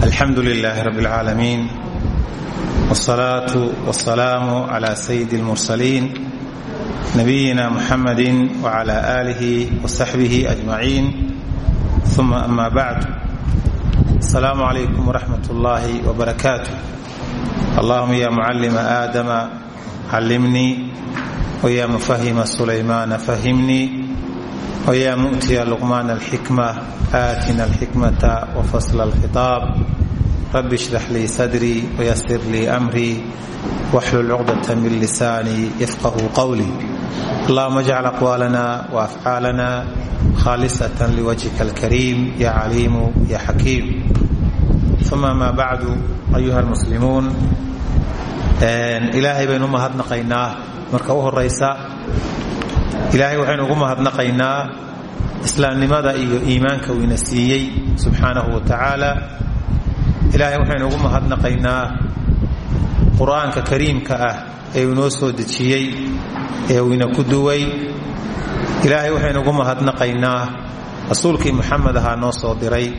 alxamdu lilaahi rabi اlcaalamiin wsalaatu wsalaamu cla sayidi اlmursaliin nabiyina muxamadi wcla alihi wasaxbihi ajmaciin uma ama bacd asalaamu calaykum wraxmat ullaahi wbarakaatu allahuma ya mucalima aadama callimnii wa ya mufahima sulaymaana fahimnii wya mu'tiya luqmaana alxikma aatina alxikmata wafasla alkhitaab rabbi shrax lii sadrii wayasir lii amrii waxlul cuqdata min lisaanii yafqahu qowlii allahuma ajcal aqwaalana waafcaalana khaalisatan liwajhika alkariim ya caliimu ya xakiim uma maa bacdu ayuha almuslimuun ilaahay baynu u mahadnaqaynaa. Marka u horaysa ilaahay waxaynu ugu mahadnaqaynaa islaamnimada iyo iimaanka uu ina siiyey subxaanahu wa tacaala. Ilaahay waxaynu ugu mahadnaqaynaa qur'aanka kariimka ah ee uu inoo soo dejiyey ee uu ina ku duway. Ilaahay waxaynu ugu mahadnaqaynaa rasuulkii muxamed ahaa noo soo diray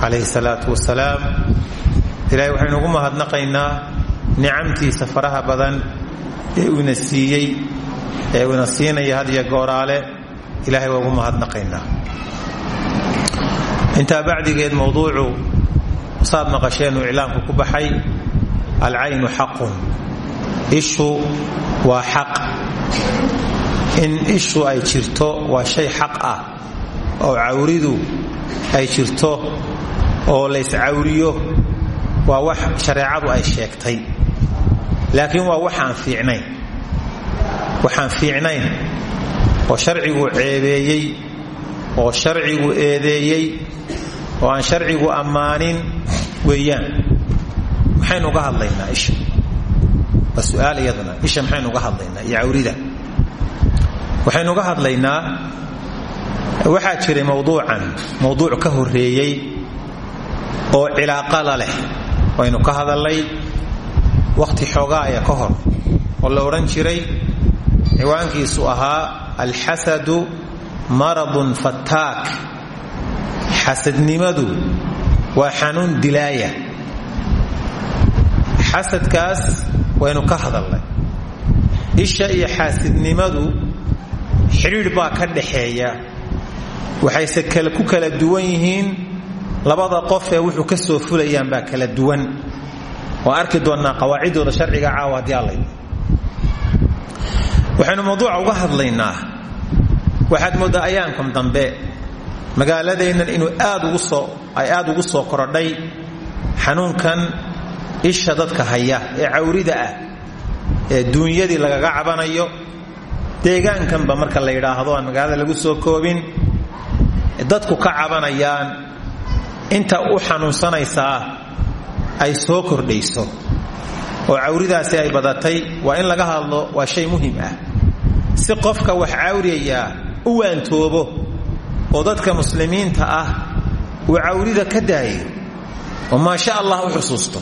calayhi salaatu wasalaam ilaahay waxaynu ugu mahadnaqaynaa nicamtiisa faraha badan ee uu ina siiyey ee uu ina siinaya had iyo gooraale ilahay waa ugu mahadnaqaynaa. Intaa bacdigeed mowduucu saad maqasheenuu iclaamku ku baxay alcaynu xaqun. Ishu waa xaq. In ishu ay jirto waa shay xaq ah oo cawridu ay jirto oo layscawriyo waa wax shareecadu ay sheegtay. Laakiin waa waxaan fiicnayn waxaan fiicnayn oo sharcigu ceebeeyey oo sharcigu eedeeyey oo aan sharcigu ammaanin weeyaan. Maxaynu uga hadlaynaa isha? Waa su'aal iyaduna isha maxaynu uga hadlaynaa? Iyo cawrida. Waxaynu uga hadlaynaa waxaa jiray mowduucan mowduuc ka horreeyey oo cilaaqala leh. Waynu ka hadalnay wakhti xoogaaya ka hor oo la jiray ciwaankiisu ahaa alxasadu maradun fattaak. Xasadnimadu waa xanuun dilaaya. Xasadkaas waynu ka hadalnay. Isha iyo xaasidnimadu xidhiidh baa ka dhaxeeya. Waxayse ku kala duwan yihiin. Labada qof ee wuxuu ka soo fulayaan baa kala duwan. Waa arki doonnaa qawaaciddooda sharciga caawa haddii allay waxaynu mawduuca uga hadlaynaa. Waxaad mooddaa ayaankan dambe. Magaaladeennan inuu aad ugu soo ay aad ugu soo korodhay. Xanuunkan isha dadka haya ee cawrida ah ee duunyadii lagaga cabanayo. Deegaankanba marka la yidhaahdo aan magaalada lagu soo koobin dadku ka cabanayaan inta u xanuunsanaysaa ay soo kordhayso. Oo cawridaasi ay badatay waa in laga hadlo waa shay muhiim ah si qofka wax cawriyayaa u waantoobo oo dadka muslimiinta ah uu cawrida ka daayo oo maasha allah u xusuusto.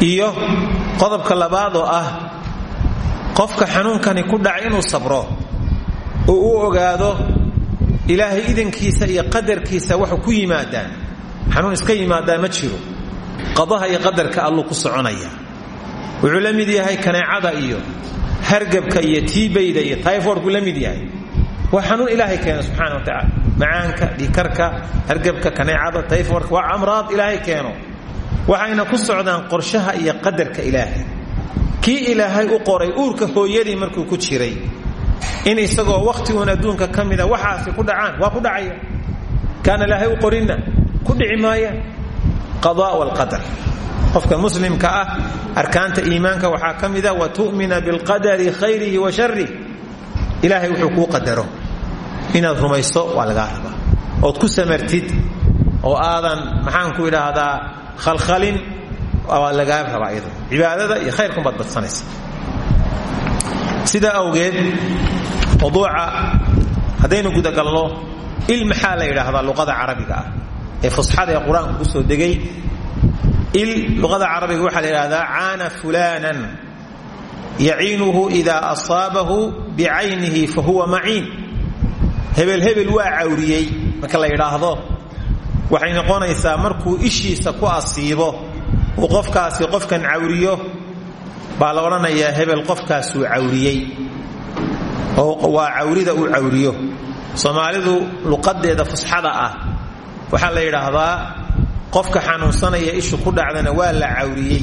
Iyo qodobka labaad oo ah qofka xanuunkani ku dhacay inuu sabro oo u ogaado ilaahay idankiisa iyo qadarkiisa waxu ku yimaadaan. Xanuun iska yimaadaa ma jiro. Qadaha iyo qadarka alluu ku soconaya. Wuxuu la mid yahay kaneecada iyo hargabka iyo tiibayda iyo tyfordku la mid yahay. Waa ilaahay keeno subxana wa tacaala. Macaanka dhikarka hargabka kaneecada tyfordka waa amraad ilaahay keeno. Waxayna ku socdaan qorshaha iyo qadarka ilaahay. Kii ilaahay u qoray uurka hooyadii markuu ku jiray in isagoo wakhtigun adduunka ka mida ku dhacaan waa ku dhacaya. Kaana ilaahay u qorinna ku dhici maayaan qada walqadar qofka muslimka ah arkaanta iimaanka waxaa ka mida wa tu'mina bilqadari khayrihi wa sharih ilaahay wuxuu kuu qadaro. Inaad rumayso waa lagaa rabaa. Ood ku samartid oo aadan maxaanku idhaahdaa khalkhalin waa lagaa rabaa iyado cibaadada iyo khayrkunbaad badsanaysa. Sidaa awgeed mawduuca haddaynu gudagalno il maxaa la yidhaahdaa luqada carabiga ah? Ee fusxada ee qur'aanku ku soo degay il luqada carabiga waxaa la yidhahdaa caana fulanan yaciinuhu idaa asaabahu bicaynihi fa huwa maciin. Hebel hebel waa cawriyey marka la yidhaahdo. Waxay noqonaysaa markuu ishiisa ku asiibo uu qofkaasi qofkan cawriyo baa la odhanayaa hebel qofkaasuu cawriyey waa cawrida uu cawriyo. Soomaalidu luqadeeda fusxada ah waxaa la yidhaahdaa qofka xanuunsanaya ishu ku dhacdana waa la cawriyey.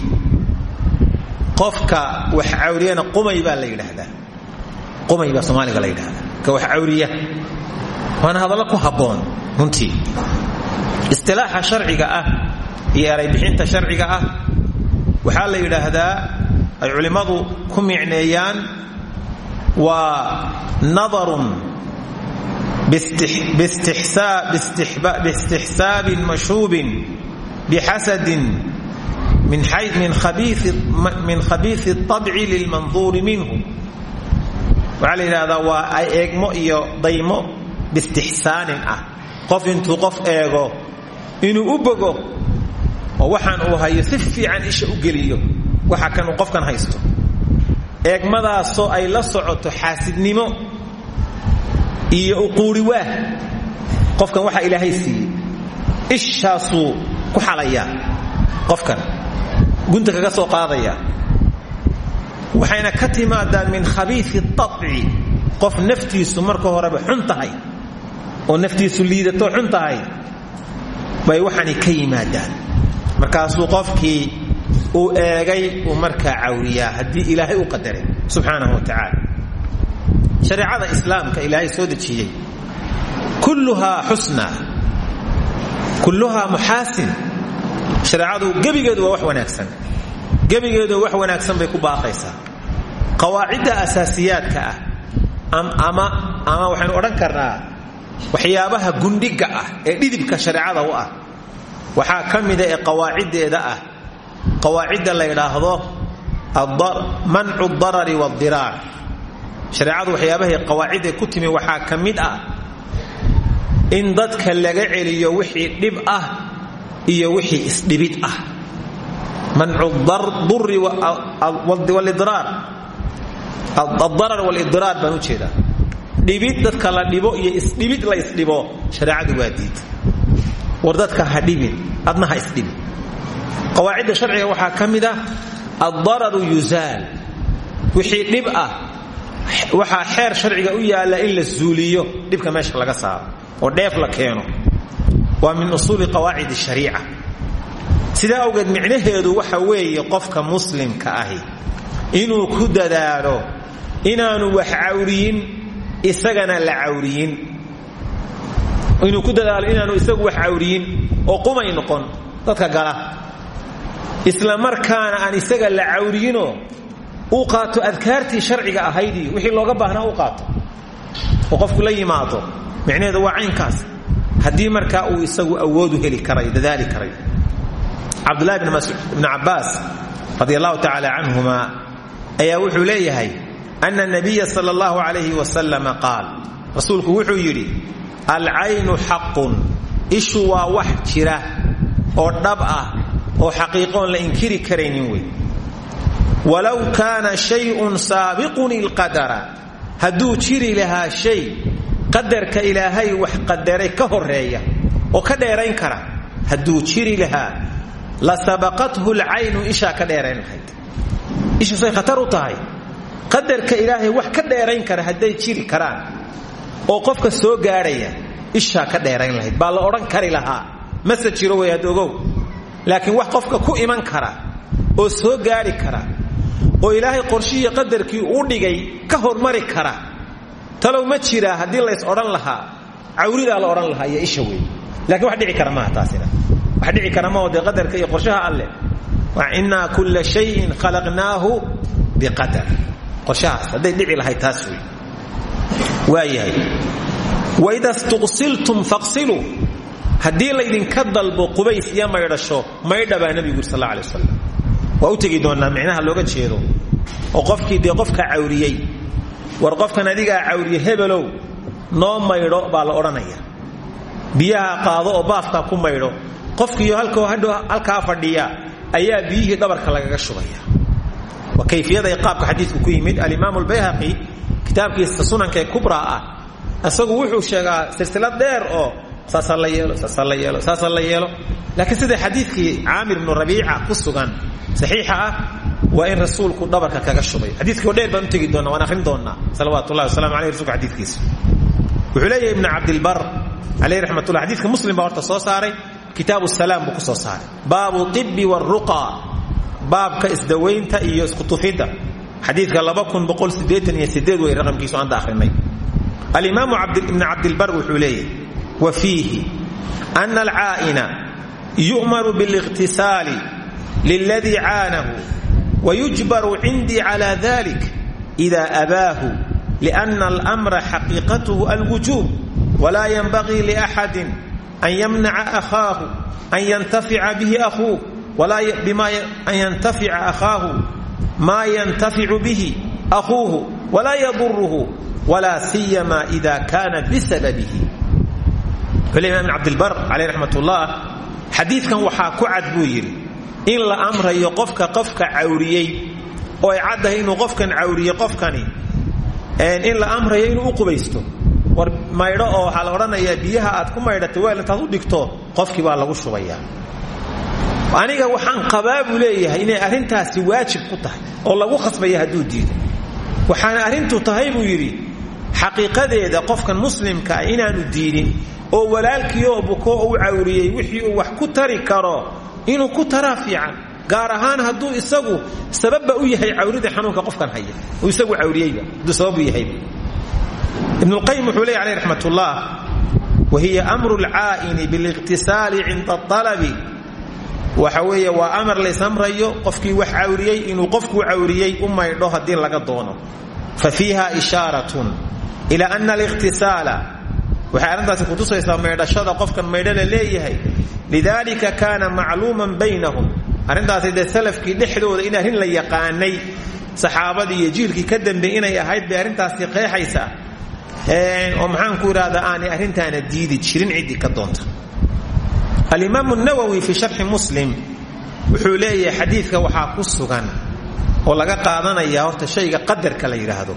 Qofka wax cawriyana qumay baa la yidhaahdaa. Qumay baa soomaaliga la yidhahdaa ka wax cawriya. Waana hadallo ku habboon runtii. Istilaaxa sharciga ah iyo eraybixinta sharciga ah waxaa la yidhaahdaa ay culimmadu ku micneeyaan waa nadarun bistixsaabin mashuubin bixasadin min khabiisi اطabci lilmanduuri minhu waxaa la yidhahdaa waa eegmo iyo daymo bistixsaanin ah qof intuu qof eego inuu u bogo oo waxaan uu hayo si fiican isha u geliyo waxa kan uu qofkan haysto eegmadaasoo ay la socoto xaasidnimo iyo uquuriwaah qofkan waxaa ilaahay siiyey ishaasuu ku xalayaa qofkan gunta kaga soo qaadaya. Waxayna ka timaadaa min khabiisi abci qof naftiisu marka horeba xun tahay oo naftiisu liidato xun tahay bay waxaanay ka yimaadaan. Markaasuu qofkii uu eegay uu markaa cawriyaa haddii ilaahay u qadaray subxaanahu wa tacaala. Shareecada islaamka ilaahay soo dejiyey kulluhaa xusna kulluhaa muxaasin. Shareecadu gebigeedu waa wax wanaagsan. Gebigeedu wax wanaagsan bay ku baaqaysaa qawaacidda asaasiyaadka ah ama waxaynu odhan karnaa waxyaabaha gundhiga ah ee dhidibka shareecada u ah. Waxaa ka ee qawaaciddeeda ah. Qawaacidda la ydhaahdo mancu darari waaldiraar shareecadu waxyaabahay qawaacidda ku timi waxaa ka ah in dadka laga celiyo wixii dhib ah iyo wixii isdhibid ah. Mancu duri addarar walidraar baan u jeedaa. Dhibid dadka la dhibo iyo isdhibid la isdhibo shareecadu waa diid. War dadka ha dhibin adna ha isdhibin. Qawaacidda sharciga waxaa ka mid ah addararu yuzaal. Wixii dhib ah waxaa xeer sharciga u yaalla in la zuuliyo dhibka meesha laga saaro oo dheef la keeno. Waa min usuuli qawaacid shariica. Sidaa awgeed micnaheedu waxa weeye qofka muslimka ahi inuu ku dadaalo inaanu wax cawriyin isagana la cawriyin. Inuu ku dadaalo inaanu isagu wax cawriyin oo qumay noqon dadka gala. Isla markaana aan isaga la cawriyinoo uu qaato adkaartii sharciga ahaydii wixii looga baahnaa u qaato. Qofku la yimaado micnaheedu waa caynkaas. Haddii markaa uu isagu awoodu heli karay dadaali karay. Cabdulahi bn cabbaas radi allahu tacaala canhuma ayaa wuxuu leeyahay ana nabiya sal allahu alayhi wasalama qaal. Rasuulku wuxuu yidhi alcaynu xaqun ishu waa wax oo dhab ah oo xaqiiqoon la inkiri karaynin wey walow kaana shayun saabiqun ilqadara hadduu jiri lahaa shay qadarka ilaahay wax qadaray ka horreeya oo ka dheerayn kara hadduu jiri lahaa la sabaqathu lcaynu ishaa ka dheerayn lahayd. Ishasay khatar u tahay. Qadarka ilaahay wax ka dheerayn kara hadday jiri karaan oo qofka soo gaadhaya ishaa ka dheerayn lahayd. Baa la odhan kari lahaa. Mase jiro way had ogow. Wax qofka ku iman kara oo soo gaari kara oo ilaahay qorshihiiyo qadarkii uu dhigay ka hormari kara talow ma jiraa haddii lays odhan lahaa. Cawridaa la odhan lahaa isha wey lakiin wax dhici kara maaha taasina. Wax dhici kara maaho dee qadarka iyo qorshaha alleh innaa kulla shayin khalaqnaahu biqadar. Qorshahaas hadday dhici lahayd taas wey waayahay waida stuqsiltum faqsiluu haddii laydinka dalbo qubays iyo maydhasho maydha baa nebigu yuri sal alla alay wasalam waa u looga jeedo. Oo qofkii dee qofka war qofkan adigaa cawriye hebelow noo maydho baa la odhanaya. Biyaha qaado oo baafkaa ku maydho. Qofkiiyo halkaa fadhiya ayaa biyihii dhabarka lagaga shubaya. Waa kayfiyada qaabka xadiidku ku yimid. Alimaam albayhaqi kitaabkiisa sunanka ee kubra ah isagu wuxuu sheegaa silsilad dheer oo saasaa la yeelo saasaa la yeelo saasaa la yeelo. Laakiin sida xadiidkii caamir ibnu rabiica ku sugan saxiixa ah waa in rasuulku dhabarka kaga shubay. Xadiiskii oo dheer baan u tegi doona waan akhrin doonaa salawaatu ullahi wasalamu aleyh rasulka xadiiskiisa. Wuxuu leeyahay ibnu cabdilbar caleyh raxmatullah xadiidka muslim baa horta soo saaray kitaabu salaam buu soo saaray. Baabu tibi waruqa baabka isdawaynta iyo iskutufidda xadiidka wey raqamkiisu aanta akhrinay alimaamu ibn cabdilbar wuxuu leeyahy wa fiihi ana alcaa'ina yu'maru biliqtisaali liladii caanahu wayujbaru cindii cala dalik ida abaahu liana almra xaqiiqatuhu alwujuub wla ynbagii liaxadin an yamnaca ahaahu an yantafica bihi ahuuh an yantafica akhaahu maa yantaficu bihi akhuuhu walaa yaduruhu walaa siyama ida kaana bisababihi wuxuu imam cabdilbar caleyh raxmat ullah xadiidkan waxaa ku cad buu yidhi in la amrayo qofka qofka cawriyey oo ay caddahay inuu qofkan cawriyey qofkani in la amrayo inuu qubaysto. War maydho oo waxaa la biyaha aad ku maydhatay weel intaad u dhigto qofkii baa lagu shubayaa. Aniga waxaan qabaa buu leeyahay inay arrintaasi waajib ku tahay oo lagu khasbaya hadduu diido. Waxaana arrintu tahay buu yidhi xaqiiqadeeda qofkan muslimka ah inaanu diidin oo walaalkii oo buko u cawriyey wixii uu wax ku tari karo inuu ku taraa fiican gaar ahaan hadduu isagu sababba u yahay cawrida xanuunka qofkan haya uu isagu cawriyeyba hadduu sabab u yahayba ibn اlqayim wuxuu ley aleh raxmat ullah wa hiya amru اlcaa'ini biliqtisaali cinda alabi waxa weeye waa amar laysamrayo qofkii wax cawriyey inuu qofkuu cawriyey u maydho haddii laga doono. Fa fiiha ishaaratun ila ana aliqtisaala waxay arrintaasi kutusaysaa maydhashada qofkan maydho la leeyahay. Lidalika kaana macluuman baynahum. Arrintaasi dee salafkii dhexdooda in arrin la yaqaanay saxaabadii iyo jiilkii ka dambe inay ahayd bay arrintaasi qeexaysaa. Oo ku idhahdaa aanay arrintaana diidi jirin ciddii ka doonta. Alimaamu nawowi fii sharxi muslim wuxuu leeyahay xadiidka waxaa ku sugan oo laga qaadanaya horta shayga qadarka la yidhaahdo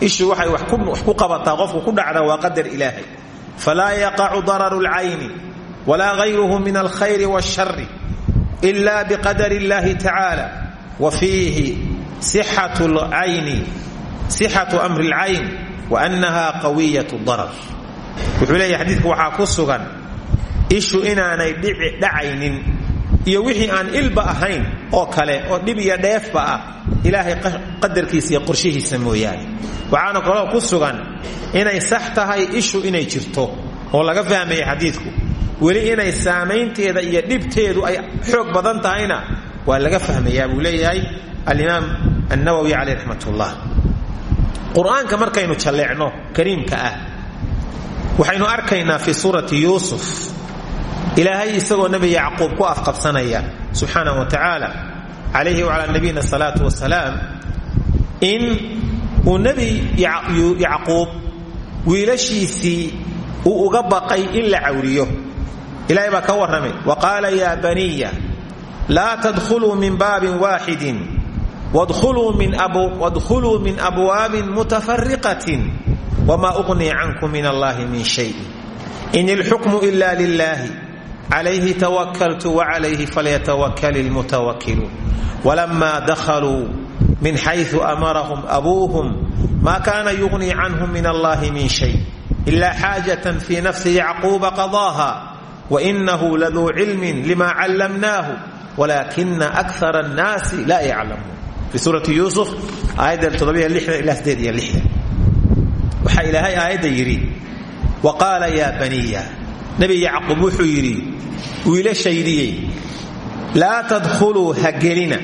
ishu waxay wax ku qabataa qofku ku dhacda waa qadar ilaahay falaa yaqacu dararu lcayni walaa gayruhu min alkhayri washari ila biqadari illaahi tacaala wa fiihi sixatu amri lcayn wa annaha qawiyat darar wuxuu leeyahy xadiidka waxaa ku sugan ishu inaanay dhacaynin iyo wixii aan ilba ahayn oo kale oo dhib iyo dheefba ah ilaahay qadarkiisa iyo qorshihiisa mooyaane. Waxaana kaloo ku sugan inay sax tahay ishu inay jirto oo laga fahmaya xadiidku. Weli inay saamaynteeda iyo dhibteedu ay xoog badan tahayna waa laga fahmayaa buu leeyahay alimaam annawowi caleyh raxmat ullah qur'aanka markaynu jalleecno kariimka ah waxaynu arkaynaa fii suurati yuusuf ilaahay isagoo nebi yacquub ku afqabsanaya subxaana wa tacaala calayhi wacalaa nabiyina asalaatu wasalaam in uu nebi yacquub wiilashiisii uu uga baqay in la cawriyo. Ilahay baa ka warramay wa qaala yaa baniya laa tadkhuluu min baabin waaxidin wadkhuluu min abwaabin mutafariqatin wma uqnii cankum min allahi min shay. In ilxukmu ila lilahi calayhi twakaltu wacalayhi falyatawakal lmutawakiluun walamaa dahaluu min xayu amarahum abuuhum maa kaana yugnii canhum min allahi min shay ila xaajatan fi nafsi yacquuba qadaaha wainahu laduu cilmin lima callamnaahu walaakina akara annaasi laa yaclamuun fi suurati yuusuf aayadda toddobiyo lixdan ilaa sideed iyo lixdan waxaa ilaahay aayadda yidhi wa qaala yaa baniya nebi yacquub wuxuu yidhi wiilashaydiyey laa tadkhuluu ha gelina.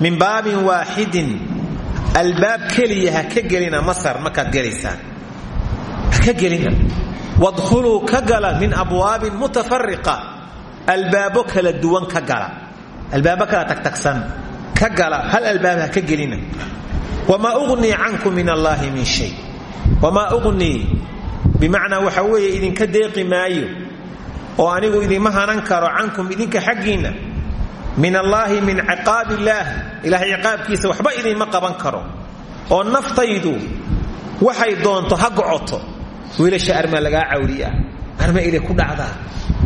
Min baabin waaxidin albaab keliya ha ka gelina masar markaad gelaysaan. Ha ka gelina. Wadkhuluu ka gala min abwaabin mutafariqa albaabo kala duwan ka gala. Albaabo kala tagtagsan ka gala. Hal albaab ha ka gelina? Wamaa ugnii cankum min allaahi min shay. Wamaa uqnii bimacnaa waxa weeye idinka deeqi maayo oo anigu idinma hanan karo cankum idinka xaggiinna. Min allaahi min ciqaab illaah ilahay ciqaabkiisa waxba idinma qaban karo. Oo naftaydu waxay doonto ha gocoto wiilasha armaa lagaa cawriya. Arma ile ku dhacdaa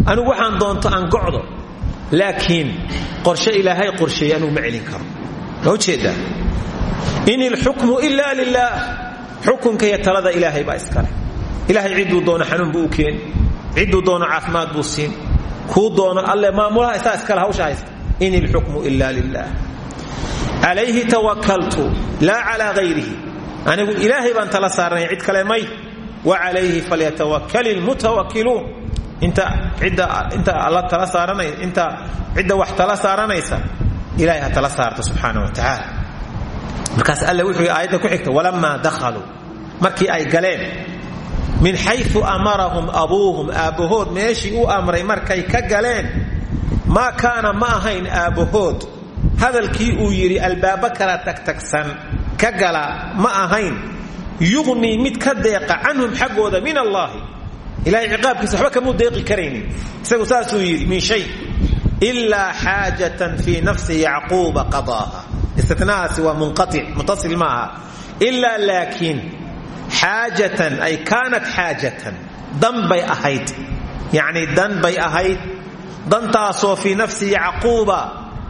anigu waxaan doonto aan gocdo laakiin qorshe ilaahay qorsheeye anugu ma karo. Ma in ilxukmu ila lilaah xukunka iyo talada ilaahay baa iskale ilaahay cidduu doono xanuun buu u cidduu doono caafimaad buu siin. Kuu doono alle maamulaha isaa iskale hawsha haysta in ilxukmu ila lilah calayhi tawakaltu laa calaa hayrihi anigu ilaahay baan tala saaranay cid kale may. Wa calayhi falyatawakal ilmutawakiluun inta cidda wax tala saaranaysa ilahay ha tala saarto subxaana wa tacaala. Markaas alle wuxuu aayadda ku xigta walamaa dakhaluu. Markii ay galeen min xayu amarahum abuuhum. Aabbahood meeshii uu amray markay ka galeen maa kaana ma ahayn aabbahood. Hadalkii uu yidhi albaabo kala tagtagsan ka gala ma ahayn. Yuqnii mid ka deeqa canhum xaggooda min allaahi. Ilahay ciqaabkiisa waxba kamuu deeqi karaynin. Isagu saasuu yidhi min shay ilaa xaajatan fii nafsi yacquuba qadaaha. Istinahaasi waa munqaic mutasil ma aha ilaa laakiin xaajatan ay kaanat xaajatan dan bay ahayd yacni dan bay ahayd dantaasoo fii nafsi yacquuba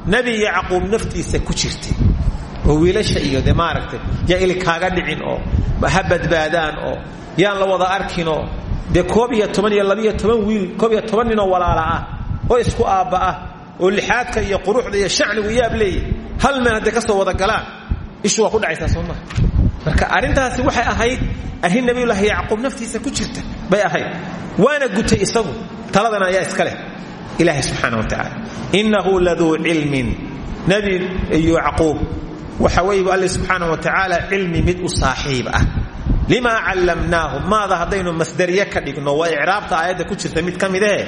nebi yacquub naftiisa ku jirtay oo wiilasha iyo de maaragtay yaa ili kaaga dhicin oo ha badbaadaan oo yaan la wada arkinoo dee koob iyo toban iyo labiyo toban wiil koob iyo toban ninoo walaala ah oo isku aabba ah oo lixaadka iyo quruxda iyo shacnigu yaab leeyahy hal meel hadday ka soo wada galaan ishu waa ku dhacaysaa soo maha marka arrintaasi waxay ahayd arrin nabiyulaahi yacquub naftiisa ku jirta bay ahayd. Waana gutay isagu taladana ayaa iska leh. Ilaahay subxaana wa tacaala innahu laduu cilmin. Nebi yacquub waxa weeye alle subxaana wa tacaala cilmi mid u saaxiib ah. Limaa callamnaahu maada haddaynu masdariye ka dhigno waa icraabta aayadda ku jirta mid ka midahe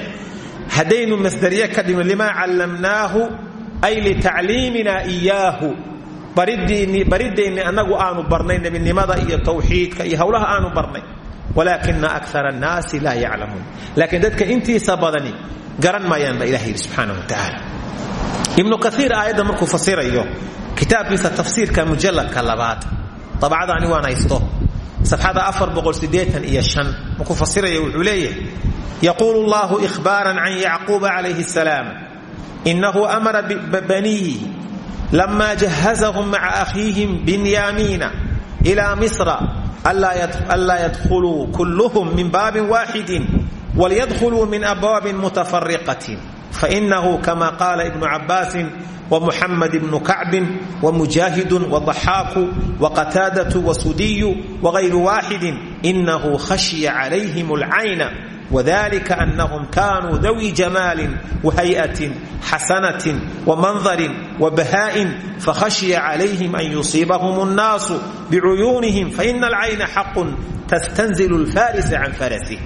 haddaynu masdariye ka dhigno limaa callamnaahu ay litacliimina iyaahu barideenni annagu aanu barnay nebinimada iyo tawxiidka iyo howlaha aanu barnay. Walaakina akara annaasi laa yaclamuun. Laakiin dadka intiisa badani garan maayaan baa ilah yidhi wa tacaala ibnu kaiir aayadda markuu fasirayo kitaabkiisa tafsiirka mujalladka labaad dabcadaani waan haysto safxada iyo markuu fasirayo wuxuu leeyahay yaquulu llahu ihbaaran can yacquuba calayhi salaam inahu amara baniihi lama jahazahum maca akhiihim binyaamiina ila misra anlaa yadkhuluu kulluhum min baabin waaxidin walyadkhuluu min abwaabin mutafariqatin fainahu kama qaala ibnu cabaasin ومحمد بن كعب ومجاهد وضحاك وقتادة وسدي وغير واحد إنه خشي عليهم العين wadalika annahum kaanuu dawi jamaalin wahayatin xasanatin wamandarin wabahaa'in fakhashiya calayhim an yusiibahum nnaasu bicuyuunihim faina alcayna xaqun tastanzilu lfarisa can farasih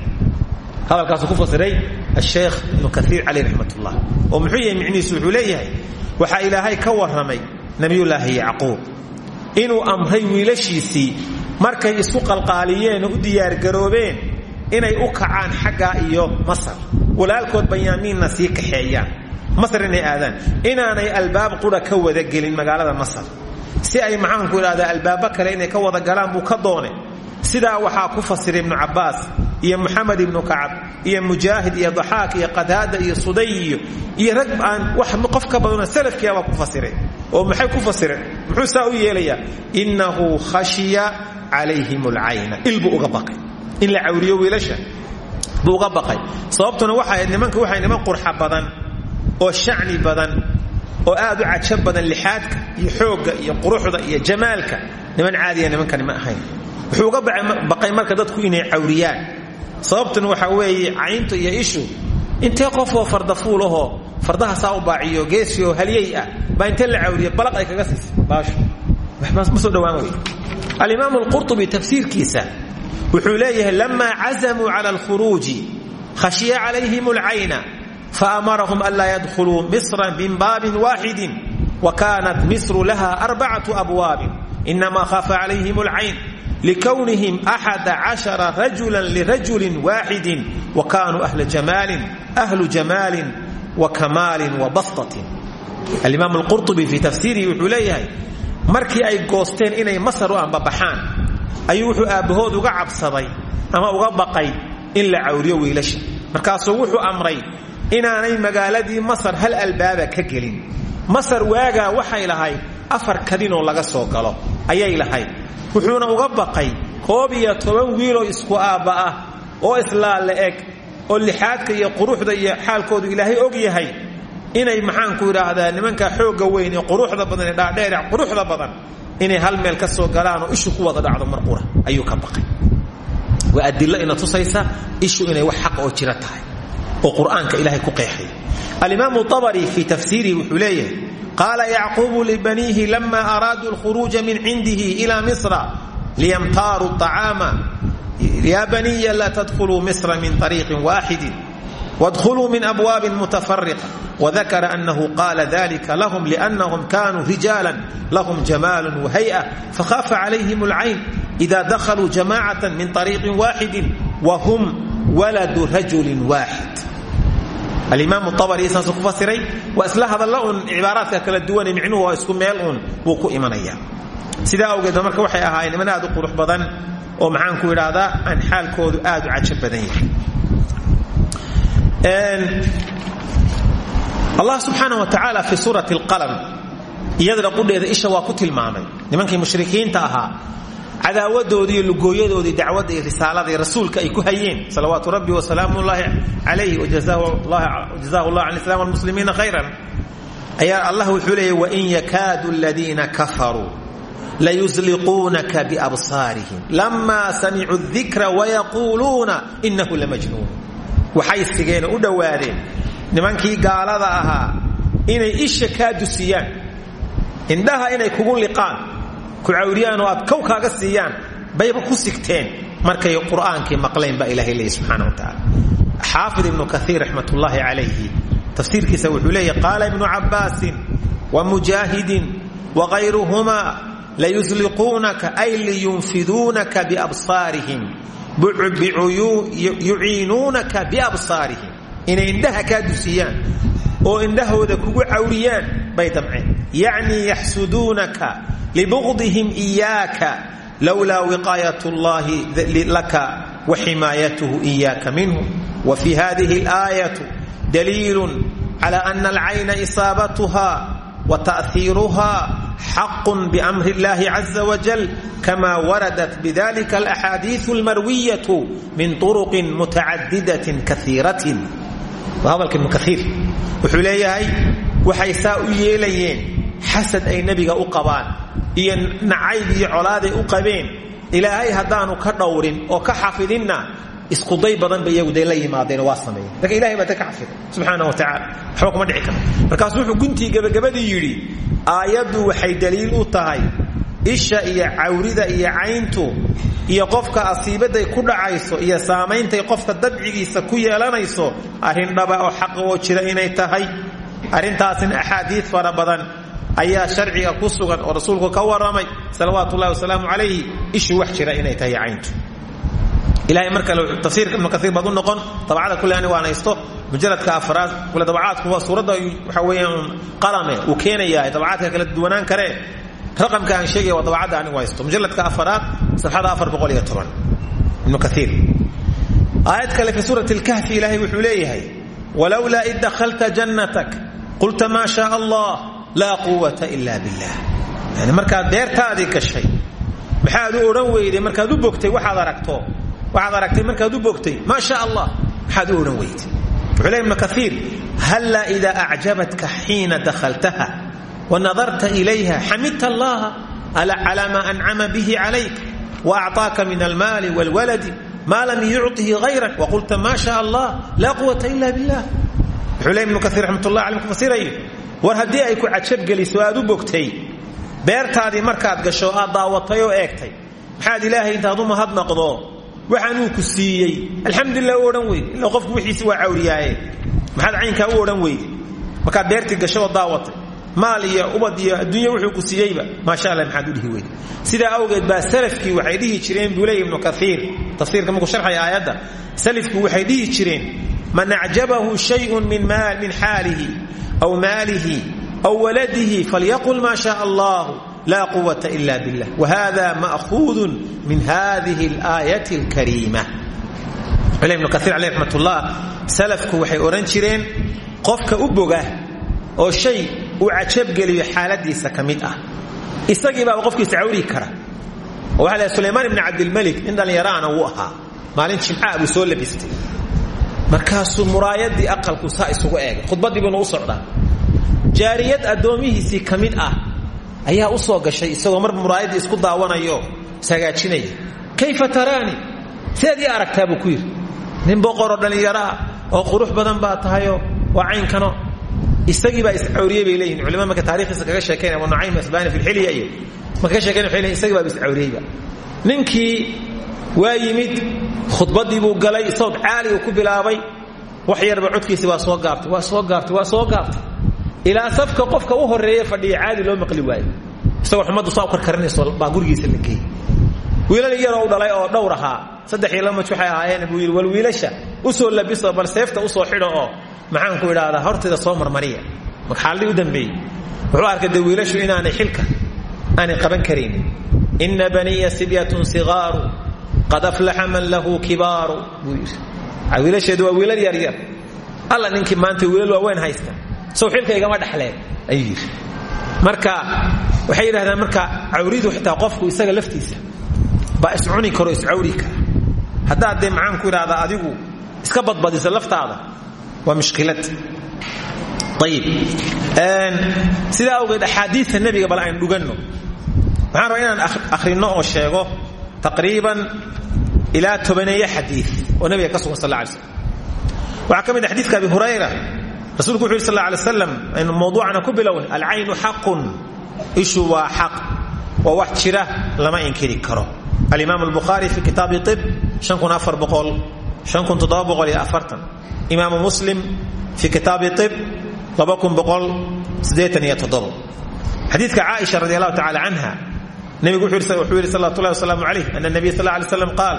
hadalkaasuu ku fasiray asheekh ibnu kaiir caleyh raxmat ullah oo muxuu yahay micnihiisu wuxuu leeyahay waxaa ilaahay ka warramay nabiyullaahi yacquub inuu amray wiilashiisii markay isku qalqaaliyeen oo u diyaargaroobeen inay u kacaan xaggaa iyo masar. Walaalkood banyaamiinna sii kaxeeyaan. Masar inay aadaan. Inaanay albaab qura ka wada gelin magaalada masar. Si ay maxaanku idhahdaa albaabo kale inay ka wada galaan buu ka doonay. Sidaa waxaa ku fasiray ibnu cabbaas iyo muxamed ibnu kacab iyo mujaahid iyo daxaak iyo qadaada iyo suday iyo rag aan wax qof ka badano salafkiibaa ku fasiray. Oo maxay ku fasireen? Muxuu saa u yeelayaa innahu khashiya calayhim alcayna il buu uga baqay in la cawriyo wiilasha buu uga baqay. Sababtuna waxay ahayd nimanka waxay niman qurxa badan oo shacni badan oo aad u cajo badan lixaadka iyo xoogga iyo quruxda iyo jamaalka. Niman caadiya nimankani ma ahayn. Wuxuu uga baqay marka dadku inay cawriyaan. Sababtuna waxaa weeye caynta iyo ishu intee qofoo fardafuul ahoo fardaha saa u baaciyo geesi oo halyey ah baa intee la cawriya balaq ay kaga siisay baashu. Ma soo dhawaan wey alimaam alqurطubi tafsiirkiisa wuxuu leeyahay lamaa cazamuu cala alkhuruuji khashiya calayhim alcayna faamarahum anlaa yadkhuluu misra min baabin waaxidin wa kaanat misru laha arbacatu abwaabin inama khafa calayhim alcayn lkwnihim axada cashara rajula lirajulin waaxidin wa kaanuu ahlu jamaalin wa kamaalin wa bastatin. Alimaam alqurطubi fii tafsiirihi wuxuu leeyahay markii ay goosteen inay masar u ambabaxaan ayuu wuxuu aabbahood uga cabsaday ama uga baqay in la cawriyo wiilasha. Markaasuu wuxuu amray inaanay magaaladii masar hal albaaba ka gelin. Masar waagaa waxay lahayd afar kadinoo laga soo galo. Ayay lahayd. Wuxuuna uga baqay koob iyo toban wiiloo isku aabba ah oo islaa la eg oo lixaadka iyo quruxda iyo xaalkoodu ilaahay og yahay inay maxaanku idhaahdaa nimanka xoogga weyn ee quruxda badan ee dhaadheer quruxda badan inay hal meel ka soo galaan oo ishu ku wada dhacdo mar ayuu ka baqay. Waa adilo ina tusaysa ishu inay wax xaq oo jira tahay oo qur'aanka ilaahay ku qeexay. Alimaamu abari fii tafsiirihi wuxuu leeyahay qaala yacquubu libaniihi lama araaduu alkhuruuja min cindihi ila misra liyamtaaruu acaama ya baniya laa tadkhuluu misra min ariiqin waaxidin wdkhuluu min abwaabin mutafariqa wadakara anahu qaala dalika lahum liannahum kaanuu rijaala lahum jamaalu wahaya fakhaafa calayhim alcayn ida dakhaluu jamaacatan min ariiqin waaxidin wahum waladu rajulin waaxid alimaam abari saasuu ku fasiray waa isla hadalla un cibaaraadka kala duwane micnuhu waa isku meel uun wuu ku imanaya sidaa awgeed ba marka waxay ahaayeen niman aad u qurux badan oo maxaanku idhaahdaa aan xaalkoodu aad u cajab badan yahay allah subxaana wa tacaala fi suurati alqalam iyadana qudheeda isha waa ku tilmaamay. Nimankii mushrikiinta ahaa cadaawadoodii iyo lugooyadoodii dacwadda iyo risaalada iyo rasuulka ay ku hayeen. Salawaatu rabbi wasalaamu llaahi calayh wajazahu llah can islam walmuslimiina khayran. Ayaa allah wuxuu leeyay wain yakaadu aladiina kafaruu layusliquunaka biabsaarihim lama samicuu dikra wayaquuluuna inahu lamajnuun waxay sigeen u dhowaadeen nimankii gaalada ahaa inay isha kaa dusiyaan indhaha inay kugu liqaan ku cawriyaan oo aad kow kaaga siiyaan bayba ku sigteen markay qur'aankii maqleen baa ilahay leeyay subxana wa tacaala xaafid ibnu kaiir raxmat ullaahi tafsiirkiisa wuxuu leeyahy qaala ibnu cabbaasin wa mujaahidin wagayruhumaa layusliquunaka ay liyunfiduunaka biabsaarihim yuciinuunaka biabsaarihim. Inay indhaha kaa dusiyaan oo indhahooda kugu cawriyaan bay damceen yacnii yaxsuduunaka libugdihim iyaaka lowlaa wiqaayat llahi laka wa ximaayatuhu iyaaka minhu. Wa fii hadihi alaayatu daliilun cala ana alcayna isaabatuha wajal kama waradat bidalika alaxaadiiu almarwiyatu min turuqin mutacadidatin kaiiratin waa hadalka ibnu kaiir wuxuu leeyahay waxay saa u yeelayeen xasad ay nebiga u qabaan iyo nacayb iyo colaaday u qabeen. Ilaahay haddaanu ka iskuday badan ba iyagu la yimaadeen waa sameeyeen. Lakin ilahay baa da ka xafiday wa tacala waxba kuma dhici wuxuu guntii gebagabadii yidhi aayaddu waxay daliil u tahay isha iyo cawrida iyo cayntu iyo qofka asiibaday ku dhacayso iyo saammayntay qofka dabcigiisa ku yeelanayso arrin dhaba oo xaqa oo jira inay tahay. Arrintaasina axaadiid fara badan ayaa sharciga ku sugan oo rasuulku ka warramay salawaatu ullahi wasalaamu calayhi ishu wax jira inay tahay cayntu ilahay mar kale tafsiirka ibnu kaiir baad noqon dabcada kule ani waan mujaladka afraad kule dabcaadku waa suuradda waxa weeyaan qalame uu keenayaa dabcaadka kala duwanaan karee raqamka aan sheegaya waa dabcadda anigu haysto. Mujaladka afaraad safxada afar boqol iyo toban. Ibnu kaiir aayad kale ilaahay wuxuu leeyahay walowlaa id jannatak qulta maa shaa allah laa quwata ila billah. Yani markaad beertaadii gashay maxaad u odhan weyday markaad u bogtay waxaad aragto waaad aragtay markaad u bogtay maa sha allah maxaad u odhan weyd. Wuxuu le ibnu kaiir hallaa idaa acjabatka xiina dakhaltaha wanadarta ilayha xamidta allaha calaa maa ancama bihi calayk waacطaaka min almaali wاlwaladi maa lam yucihi hayrak waqulta maa sha allah laa quwata ila billah. Wuxuu le ibnu kaiir raxmat ullah aley kufasirayo ay ku cajabgeliso aad u bogtay beertaadii markaad gasho aad daawatay oo eegtay maxaad ilaahay intaad u mahadnaqdo waxaanuu ku siiyey. Alxamdulilah u odhan weyde ila qofku wixiisi waa cawriyaaye. Maxaad caynkaa u odhan weyde markaad beertii gasho oo daawatay. Maal iyo wuxuu ku siiyeyba. Maasha maxaad u dhihi weyde awgeed baa salafkii waxay dhihi jireen buu leey ibnu kaiir tafsiirka markuu sharxaya aayadda salafku waxay dhihi jireen man acjabahu shayun min xaalihi aw maalihi aw waladihi falyaqul maa shaa allah laa quwata ila billah wahada ma'huudu min hadihi alaayati alkariima cule ibnu kaiir caleyh raxmatullah salafku waxay odhan jireen qofka u boga oo shay uu cajabgeliyo xaaladiisa ka mid ah isagii baaba qofkiisa cawri kara oo waxa la sulaymaan ibni cabdilmalik nin dhallinyaraana wuu ahaa maalin jimcaa buu soo labistay markaasuu muraayadii aqalku saa isugu eegay khudbaddii buuna u socdaa jaariyad addoomihiisii ka mid ah ayaa u soo gashay isagoo marba muraayaddii isku daawanayo ishagaajinaya kayfa taraani? Sidaad ii aragtaa buu ku yidhi. Nin boqoroo dhallinyaraah oo qurux badan baa tahayoo waa caynkano. Isagii baa iscawriyey bay leeyihiin culimada marka taarikhdiisa kaga sheekayn abu nucaym asbani fi lxilya iyo marka ka sheekayn waxay leeyihiin isagii baaba iscawriyeyba ninkii waa yimid khudbaddii buu galay sawd caali uu ku bilaabay. Wax yarba codkiisi waa soo gaabtay waa soo gaabtay waa soo gaabtay ilaa safka qofka u horreeya fadhiya caadi loo maqli waayo. Isagoo xumaddu saa u karkarinayso baa gurigiisa la geeyey dhalay oo dhowr ahaa. Saddex iyo lamaj waxay ahaayeen buu yidhi wal wiilasha u soo labiso bal seefta u soo xidho oo maxaanku idhaahdaa hortayda soo marmariya. Marka xaaladii u dambeeyey. Wuxuu arkay dee wiilashu inaanay xilka aanay qaban karaynin inna baniya sibyatun sigaaru qad aflaxa man lahu kibaaru. Buu yidhi. Wiilasheedu waa wiilal yaryar alla ninkii maanta wiilal waaweyn haysta sow xilka igama dhexleen ayuu yidhi marka waxay yidhahdaan marka cawridu xitaa qofku isaga laftiisa baa iscuni karo iscawri kara. Haddaad dee maxaanku idhahdaa adigu iska badbadiso laftaada waa mushkilad ayib sidaa awgeed axaadiista nebiga bal aynu dhuganno. Waxaan rabaa inaan akhrinno oo sheego taqriiban ilaa tobaneeye xadii oo nebiga ka sugan sal lla alay slam waxaa ka mid a xadiidka abi hurayra rasuulku wuxu yhi sal alay slam aynu mawduucana ku bilowna alcaynu xaqun ishu waa xaq waa wax lama inkiri karo. Alimaam albukhaari fi kitaabi ib imaamu muslim fi kitaabi ib xadiidka caaisha radi allahu tacala canha nebigu wuxuu yidhi salawat llahi wasalaamu calayh ana nabiy sal lay slam qaal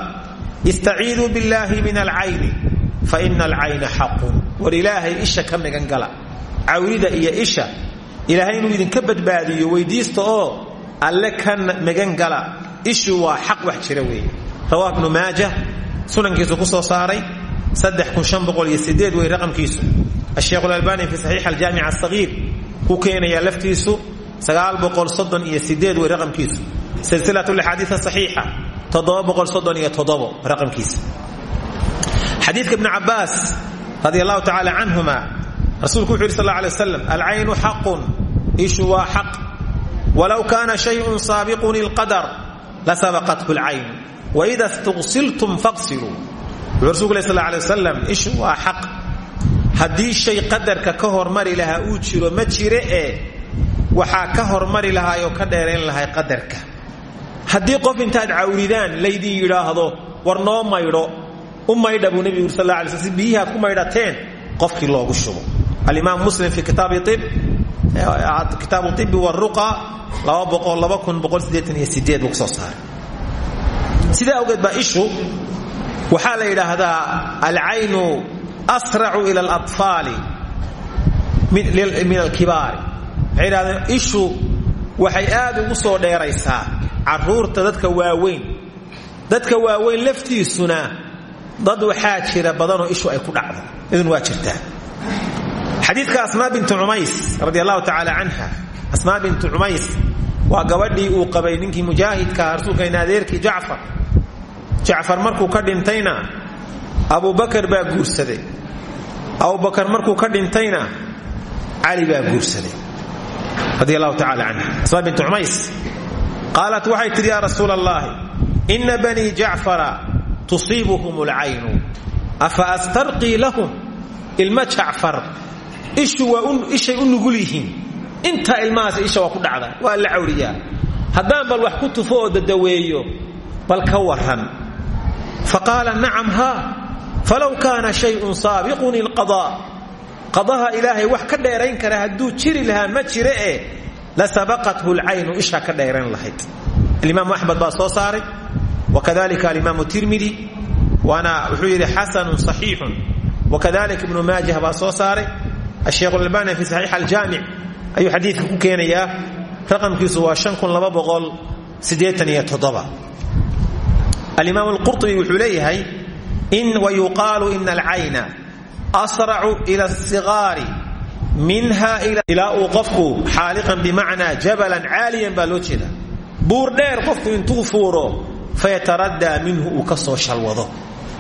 istaciiduu billahi min alcayni faina alcayna xaqun war ilaahay isha ka magan gala. Cawrida iyo isha ilaahay inuu idinka badbaadiyo weydiista oo alle ka magan gala. Ishu waa xaq wax jira weeye. Rawah ibnu maaja sunankiisu ku soo saaray wey raqamkiisu. Asheekh alalbani fi saxiix aljaamic asagiir ku keenayaa laftiisu wey raqamkiisu. Silsilat laxaadii saxiixa raqamkiisa xadiidka ibn cabaas radi allahu tacaala canhuma rasuulku wuxu yhi sal lay waslam alcaynu xaqun ishu waa xaq. Walow kaana shayun saabiqun ilqadar lasabaqathu lcayn waida istuqsiltum faqsiluu wuxuu rasulku leh sal lay wasalam ishu waa xaq. Haddii shay qadarka ka hormari lahaa uu jiro ma jire ee waxaa ka hormari lahaayoo ka dheerayn lahay qadarka. Haddii qof intaad cawridaan laydin yidhaahdo war noo maydho u maydha buu nebigu sal la si biyihi aad ku maydhateen qofkii loogu shubo. Alimaam muslim fi kitaabi ib kitaabu ibi waruqa buu ku soo saaray. Sidaa awgeed baa ishu waxaa la yidhaahdaa alcaynu asracu ila alaطfaali min alkibaari. Waxay yidhahdeen ishu waxay aad ugu soo dheeraysaa carruurta dadka waaweyn. Dadka waaweyn laftiisuna dad waxaa jira badanoo ishu ay ku dhacdo. Idun waa jirtaa. Xadiidka asmaa bintu cumays radi allahu tacaala canha asmaa bintu cumays waa uu qabay ninkii mujaahidkaa rasuulkayna adeerkii jacfar. Jacfar markuu ka dhintayna abubakar baa guursaday. Abubakar markuu ka dhintayna cali baa guursaday. Radi allahu tacala canha. Asmaa cumays qaalat waxay tidhi yaa rasuula allahi ina banii tusiibuhum alcaynu. Afa astarqii lahum ilma jacfar. Ishay u nugul yihiin. Intaa ilmahaas isha waa ku dhacda waa la cawriyaa. Haddaan bal wax ku tufo oo dadaweeyo bal ka waran faqaala nacam haa falow kaana shayun saabiqun ilqadaa qadaha ilaahay wax ka dheerayn kara hadduu jiri lahaa ma jire e la sabaqathu lcaynu isha ka dheerayn lahayd. Alimaamu axmed baa soo saaray wakadalika alimaamu tirmidi waana wuxuu yidhi xasanun saxiixun wakadalika ibnu maajah baa soo saaray asheekh albani fi saxiix aljaamic ayuu xadiidka ku keenayaa raqamkiisu waa alimaam alqurطubi wuxuu leeyahay wayuqaalu ina alcayna asracu ila asigaari minha ilaa uu qofku xaaliqan bimacnaa jabalan caaliyan baa loo jeeda buur dheer qofku intuu fuuro fayataraddaa minhu uu ka shalwado.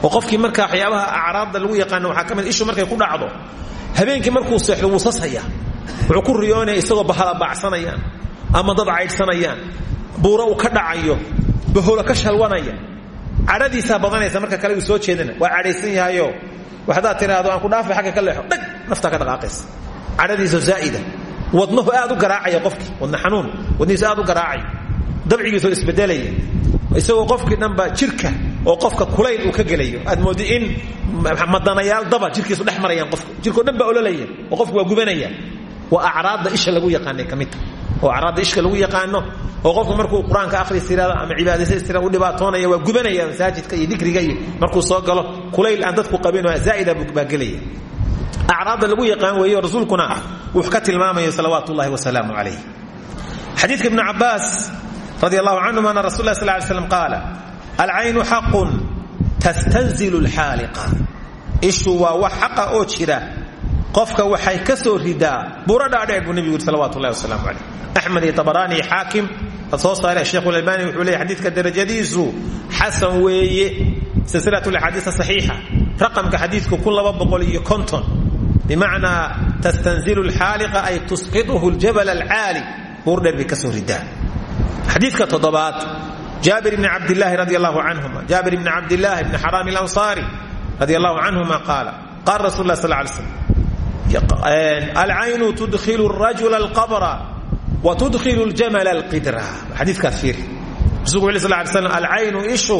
Qofkii markaa waxyaabaha acraabda lagu yaqaano waxaa ka mid ishu markay ku dhacdo habeenkii markuu seexdo wuu sasaya. Wuxuu ku riyoonaya isagoo bahala baacsanayaan ama dad caydhsanayaan buuro uu ka dhacayo baholo ka shalwanaya. Cadhadiisaa badanaysa marka kale uu soo jeedana. Waa cadhaysan yahayo haddaad tiraahdo aan ku dhaafay agga ka leexo. Dhag naftaa ka dhaqaaqaysa. Cadhadiisa zaa'ida. Wadnahu aad u garaacaya qofkii wadna xanuun wadnihiisu aad u garaacaya dabcigiisoo isbedelaya isagoo qofkii dhanba jirka oo qofka kulayl uu ka gelayo. Aad mooddi in madanayaal daba jirkiisu dhex marayaan qofka jirkao dhan baa oo qofku waa gubanaya. Waa acraadda isha lagu yaqaanay ka midta oo acraadda ishka lagu yaqaano oo qofku markuu qur'aanka akhris ama cibaadaysa istira u dhibaatoonaya waa gubanaya masaajidka iyo dikriga markuu soo galo kulayl aan dadku qabin oo zaa'ida baa gelaya. Acraadda lagu yaqaan weeyo rasuulkuna wux ka tilmaamayo salawaat ullahi wasalaamu calayh xadiidka ibnu cabaas radi allahu canhum ana rasul lah sal ly slam qaala alcaynu xaqun tastanzilu lxaaliqa ishu waa wax xaqa oo jira. Qofka waxay ka soo ridaa buuro dhaadheer buu nebigu yiri salawatu llahi wasalaamu calayh axmed iyo tabaraani iyo xaakim soo saare sheekh albani wuxuu leeyay xadiidka darajadiisu xasan weeye silsilat axaadiis saxiixa raqamka xadiidku kun laba boqol iyo konton. Bimacnaa tastanzilu lxaaliqa ay tusqituhu ljabal alcaali buur dheer bay ka soo ridaa xadiidka toddobaad jaabir bni cabdilaahi radi allahu canhuma jaabir bni cabdilaahi bni xaraam alansaari radi allahu canhuma qaala qaala rasul lah sal slam alcaynu tudkhilu rajula alqabra wa tudkhilu ljamala alqidra. Xadiikaas fiir. Rasulku wuxu sal slam alcaynu ishu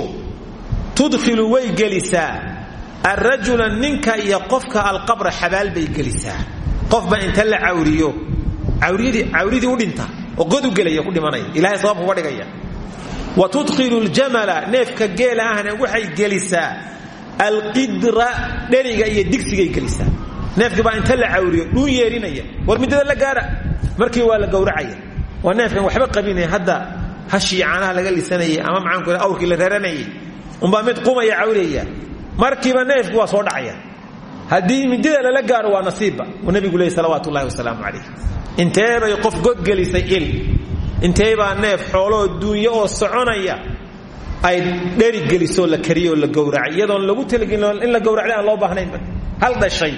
tudkhilu way gelisaa arajula ninka iyo qofka alqabra xabaal bay gelisaa. Qofba inta la cawriyo cawridii u dhinta oo god u gelaya ku dhimanaya. Ilahay sababka uga dhigaya. Wa tudkhilu ljamala neefka geela ahna waxay gelisaa alqidra dheriga iyo digsigay gelisaa. Neefkii baa inta la cawriyo dhuun yeerinaya. War midada la gaara markii waa la gowracaya. Waa neefkan waxba qabinaya hadda hashii caanaha laga lisanayay ama maxaanku awrkii la raranayay umbaa mid qumaya cawriyaya markiiba neefku waa soo dhacaya. Haddii midada lala gaaro waa nasiibba. Uu nebigu leeyay salawaatu ullahi wasalaamu calayh inteebay qof godgelisay il. Inteebaa neef xooloo duunyo oo soconaya ay dheri gelisoo la kariyoo la gowracay? Iyadoon lagu talagelin in la gowracday aan loo baahnaynba hal dhashay?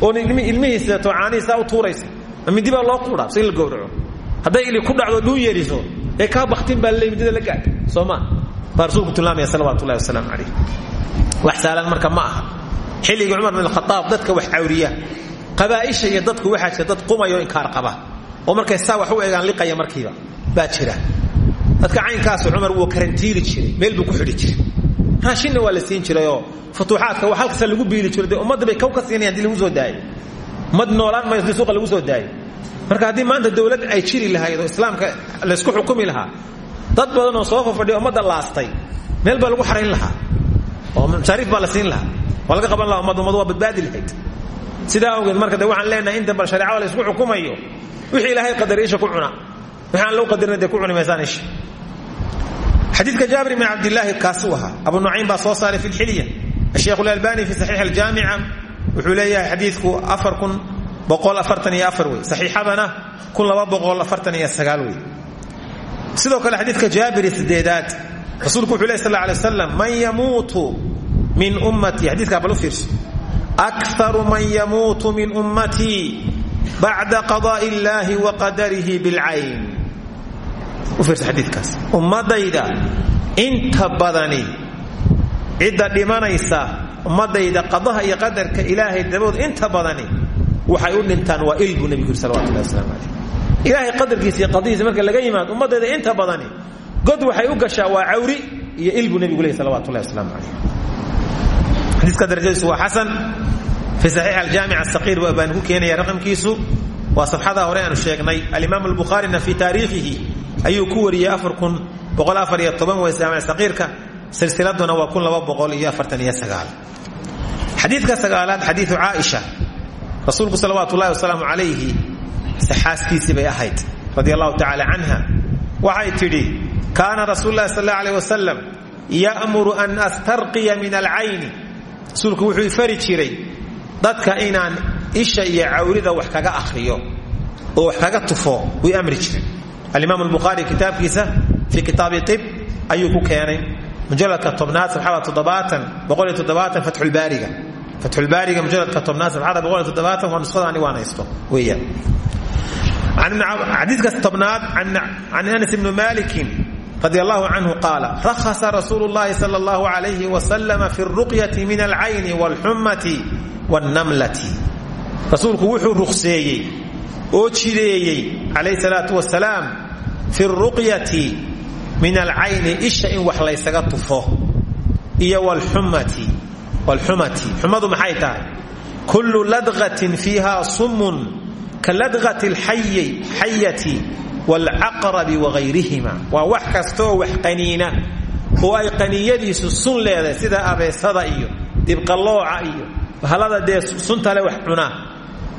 Oon ilmihiisa toocaanihiisa u tuuraysa midi baa loo quudhaa si in la gowraco? Hadday ili ku dhacdo dhuun yeeriso ee kaa baktin baa laleey midada la gaadha soo maa baa rasuulku tilmaamaya salawaatu ullahi wasalaamu calayh wax saalan marka ma aha. Xilligii cumar bin khaaab dadka wax cawriya qabaaisha iyo dadku waxaa jira dad qumayo inkaar qaba. Oo markay saa wax u egaan liqaya markiiba. Baa jira. Dadka caynkaasu cumar wuu karantiili jiray meel buu ku xidhi jiray. Raashinna waa la siin jirayoo futuuxaadka wa halkasa lagu biili jiro dee bay kaw ka siinaya haddii lagu soo daayo. Ummad noolaan haddii suuqa lagu soo daayo. Marka haddii maanta dawlad ay jiri lahayd oo islaamka laysku xukumi lahaa dad badan oo soo fafadhiya ummadda laastay. Meel baa lagu xarayn lahaa. Oo mashaariif baa la siin lahaa. Waa qaban laha ummad ummad waa badbaadi lahayd sidaa awgeed marka waxaan leenahay inta bal shareecada la isku xukumayo wixii ilaahay qadariy isha ku cuna. Wixii aan loo qadarina dee ku cuni maysaan isha xadiidka jaabir bn cabdilaahi kaasuu ahaa abu nucaym baa soo saaray fi lxilya asheikh اlalbani fi saxiix aljaamica wuxuu leeyahay xadiidku afar kun boqol afartan iyo afar wey saxiixadana kun laba boqol afartan iyo sagaal wey sidoo kale xadiidka jaabir sideedaad rasuulku wuxuu ley sal waslam man yamuutu min ummatii xadidkaa bal fiirso akaru man yamuutu min ummatii bacda qadaءi اllahi wa qadarihi bilcayn ummadayda inta badani cidda dhimanaysa ummadayda qadaha iyo qadarka ilaahay dabood inta badani waxay u dhintaan waa il buu nebigu yiri salawatu llahi waslamu calayh ilaahay qadarkiisa iyo qadihiisa marka laga yimaado ummadayda inta badani god waxay u gashaa waa cawri iyo il buu nebigu leeyay salawatu llahi wasalaamu calayh xadiiska darajadiisu waa xasan. Fi saxiix aljaamic asaqiir baan ku keenaya raqamkiisu. Waa safxada hore aanu sheegnay. Alimaam albukhaarina fi taariikhihi ayuu ku wariyey afar kun boqol afar iyo toban wey jaamic saqiirka silsiladuna waa kun laba boqol iyo afartan iyo sagaal. Xadiidka sagaalaad xadiidu caaisha rasuulku salawaatu ullahi wasalaamu calayhi saxaaskiisii bay ahayd radia allahu tacaala canha. Waxay tidhi kaana rasuulu lahi sal alayh wasalam ya'muru an astarqiya min alcayni rasuulku wuxuu fari jiray dadka inaan isha iyo cawrida wax kaga akhriyo oo wax kaga tufo way amri jiray alimaam albukhaari kitaabkiisa fii kitaabi ib ayuu ku keenay. Mujaladka tobnaad sabxada toddobaatan boqoliyo toddobaatan fatxulbaariga fatxulbaariga mujaladka tobnaad sabxada boqoliyo toddobaatan waa nuskhada ani waan haysto weeyaan xadiidka tobnaad can anas ibni malikin radi allahu canhu qaala rahasa rasuulu llahi sala allahu alayhi wasalama fi ruqyati min alcayni walxummati wannamlati. Rasuulku wuxuu ruqseeyey oo jideeyey calayhi salaatu wasalaam fi ruqyati min alcayni isha in wax laysaga tufo iyo wlxummati wlxumati xumadu maxay tahay? Kullu ladqatin fiiha sumun ka ladqati alxayati waalcaqrabi wagayrihima waa wax kastaoo wax qaniina oo ay qaniiyadiisu sun leedahay sida abeesada iyo dibqallooca iyo bahalada dee suntale wax cunaa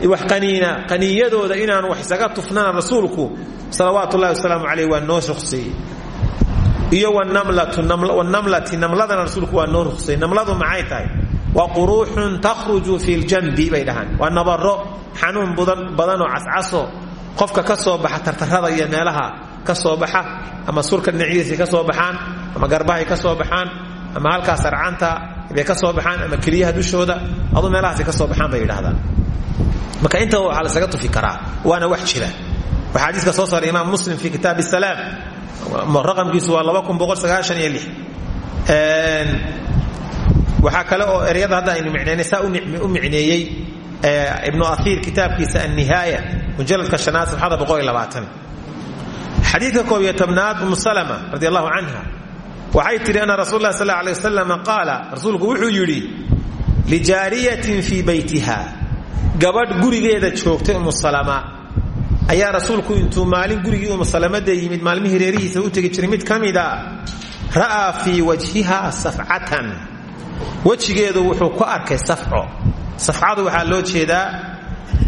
wax qaniina qaniiyadooda inaan wax isaga tufnana rasuulku salawaatu ullahi wasalaamu caleyh wanamlati namladana rasuulku waa noo ruqseeyey namladu maxay waa quruuxun takhruju fi ljanbi bay dhahaan. Waa nabaro xanuun badanoo cascaso qofka ka soo baxa tartarada iyo meelaha ka soo baxa ama surka dhinacyadiisa ka soo baxaan ama garbahay ka soo baxaan ama halkaas arcanta bay ka soo baxaan ama keliyaha dushooda adu meelahaasay ka soo baxaan bay yidhahdaan marka inta waxaa lasaga tufi karaa waana wax jira. Waxaa xadiiska soo saaray imaam muslim fi kitaab salaam. Raqamkiisu waa waxaa kale oo eryada hadda aynu micnaynay saa u micneeyey ibnu aiir kitaabkiisa annihaaya mujaladka shanaad sabxada xadiidka koob iyo tobnaad umu salama radi allahu canha waxay tidhi ana rasul lah sal alay wasalam qaala rasuulku wuxuu yidhi lijaariyatin fii baytiha gabadh gurigeeda joogtay umu salama. Ayaa rasuulku intuu maalin gurigii umu salamada yimid maalmihii reerihiisa u tegi jiray mid ka mida ra'aa fii wajhiha safcatan. Wejigeedu wuxuu ku arkay safco safcadu waxaa loo jeedaa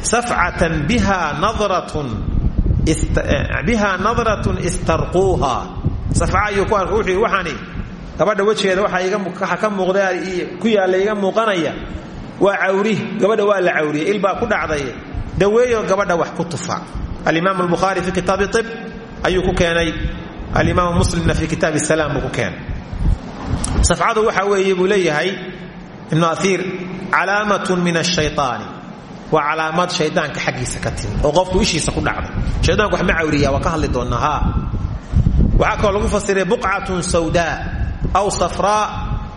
safcatan biha nadratun biha nadratun istarquuha. Safca ayuu ku yidhi waxaani gabadha wejigeeda waxaa ka muuqda ku yaalla iga muuqanaya waa cawri gabadha waa la cawriyey ilbaa ku dhacday daweeyo gabadha wax ku tufa. Alimaam albukhaari fi kitaabi ib ayuu ku keenay. Alimaam muslimna fi kitaabi salaam buu ku keenay. Safcadu waxa weeye buu leeyahay ibnu aiir calaamatun min ashayطaani waa calaamad shaydaanka xaggiisa ka timi oo qofku ishiisa ku dhacday shaydaanku wax ma cawriya waa ka hadli doonaa ha waxaa kaloo lagu fasiray buqcatun sawdaa aw safraa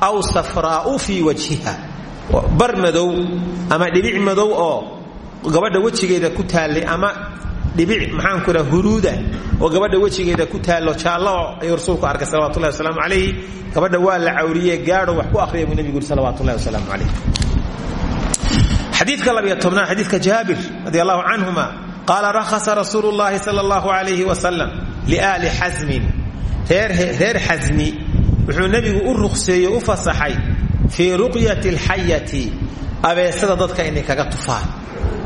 aw safraau fii wajhiha bar ama dhibic madow oo gabadha wejigeeda ku taallay ama dhibic maxaanku raa huruuda oo gabadha wejigeeda ku taallo jaallo ayuu rasuulku arkay salawatullahi wasalaamu calayhi. Gabadha waa la cawriye gaadho wax ku akhriya buu nebigu yuri salawatullahi wasalaamu calayh xadiidka labiyo tobnaad xadiidka jaabir radi allahu canhuma qaala rakhasa rasuulu llahi sala allahu alayhi wasalam liaali xasmin. Reer wuxuu nebigu u ruqseeyey u fasaxay fii ruqyati alxayati abeesada dadka inay kaga tufaan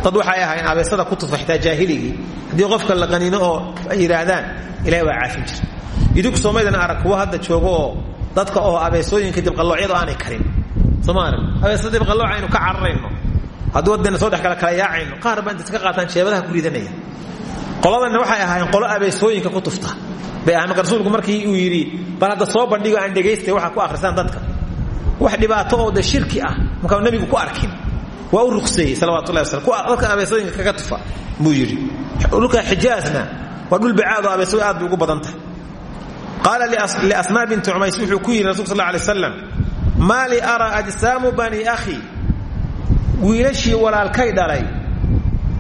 dad waxay ahayn abeesada ku tufa xitaa jaahiligii haddii qofka la qaniino oo yidhaahdaan ilahay waa caafin jira idinku soomaydan arag kuwa hadda joogo oo dadka oo abeesooyinka dibqalloocyadu aanay karin. Sooma arag abeesada dibqallooca aynu ka cararayno. Hadduu wadana soo dhex kala kala yaacayno qaar baa iska qaataan jeebadaha ku ridanaya qoladanna waxay ahaayeen qolo abeesooyinka ku tufta bay marka rasuulku markii uu yidhi bal hadda soo bandhigo aan dhegaystay waxaa ku akhrisaan dadka. Wax dhibaato oo de shirki ah markaa nebigu ku arkin waa u ruqseeyey salawatullahi waslam kuwa dadka abeesooyinka kaga tufa buu yidhi. Dhulka xijaazna waa dhul oo aad ugu badan tahay. Qaala liasmaa binti cumays wuxuu ku yidhi rasulka sal alay wasalam maa li araa ajsaamu bani akhi? Wiilashii walaalkay dhalay.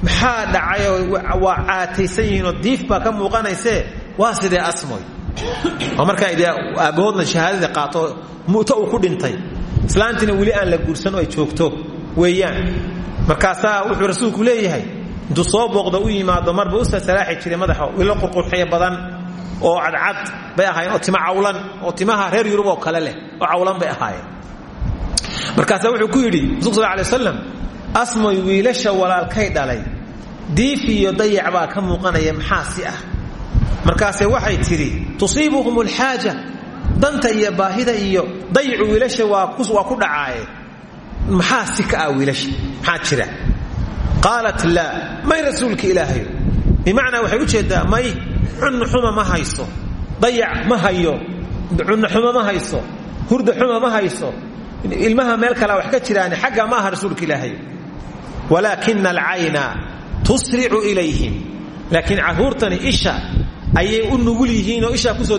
Maxaa dhacayoo waa caataysan yihiinoo diif baa ka muuqanaysee? Waa asmoy? Oo markaa de aabbahoodna shahaadada qaato mu'to ku dhintay. Islaantiina weli aan la guursan oo joogto weeyaan. Markaasaa wuxuu rasuulku leeyahay intuu soo booqda u yimaado marba u sasalaaxi jiray madaxa wilo qurqurxiyo badan oo cadcad bay ahaayeen oo tima cawlan oo timaha reer yurub oo kale leh oo cawlan bay ahaayeen. Markaasaa wuxuu ku yidhi rasulku sal lay waslam asmoy wiilasha walaalkay dhalay diif iyo dayac baa ka muuqanaya maxaa si ah? Markaase waxay tidhi tusiibuhum alxaaja danta iyo baahida iyo dayicu wiilasha waa ku dhacaaye maxaa si ka ah wiilasha? Maxaa jira? Qaalat laa may rasuulka ilaahayo. Bimacnaa waxay u jeeddaa may cunno xuma ma hayso. Dayac ma hayo. Cunno xuma ma hayso. Hurda xuma ma hayso. Ilmaha meel kalea wax ka jiraane xagga ma aha rasuulka ilaahayo. Walaakina alcayna tusricu ilayhim. Laakiin carruurtani isha ayay u nugul yihiin oo ishaa ku soo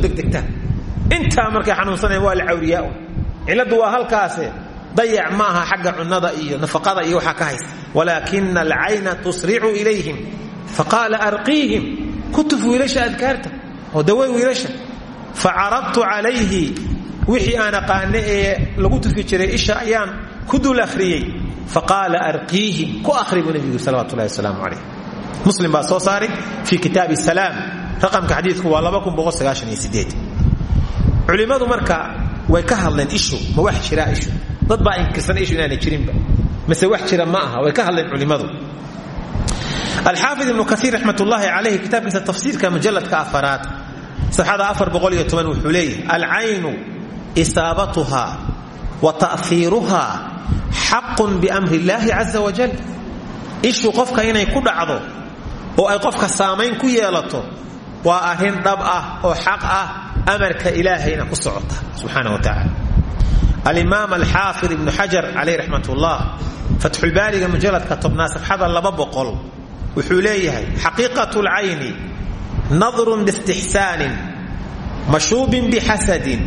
dayac ma aha xagga cunnada iyo nafaqada iyo waxaa ka haysta walaakina alcayna tusricu ilayhim. Faqaala arqiihim kutuf wiilasha adkaarta oo dawey wiilasha. Facaradtu calayhi wixii aan aqaane ee lagu tufi jiray isha ayaan ku dul akhriyey. Faqaala arqiihim ku ahri buu nebigu salawatu llahi wasalaamu calayh. Muslim baa soo saaray fii kitaabi salaam. Raqamka xadiidku waa culimmadu marka way ka hadleen ishu ma wax jiraa ishu dad baa inkirsan ishu inaanay jirinba. Mise wax jira ma aha way ka hadleen culimmadu alxaafid ibnu kaiir raxmat ullaahi calayhi kitaabkiisa tafsiirka mujalladka afaraad safxada wuxuu leeyahay alcaynu isaabatuha wa ta'hiiruha xaqun biamri illaahi caza wajal ishu qofka inay ku dhacdo oo ay qofka saamayn ku yeelato waa arrin dhab ah oo xaq ah amarka ilaahayna ku socota subxaana wa tacaala alimaam alxaafid ibnu xajar calayh raxmat ullah fatxulbaariga mujalladka tobnaad safxada laba boqol wuxuu leeyahay xaqiiqatu lcayni nadrun biistixsaanin mashuubin bixasadin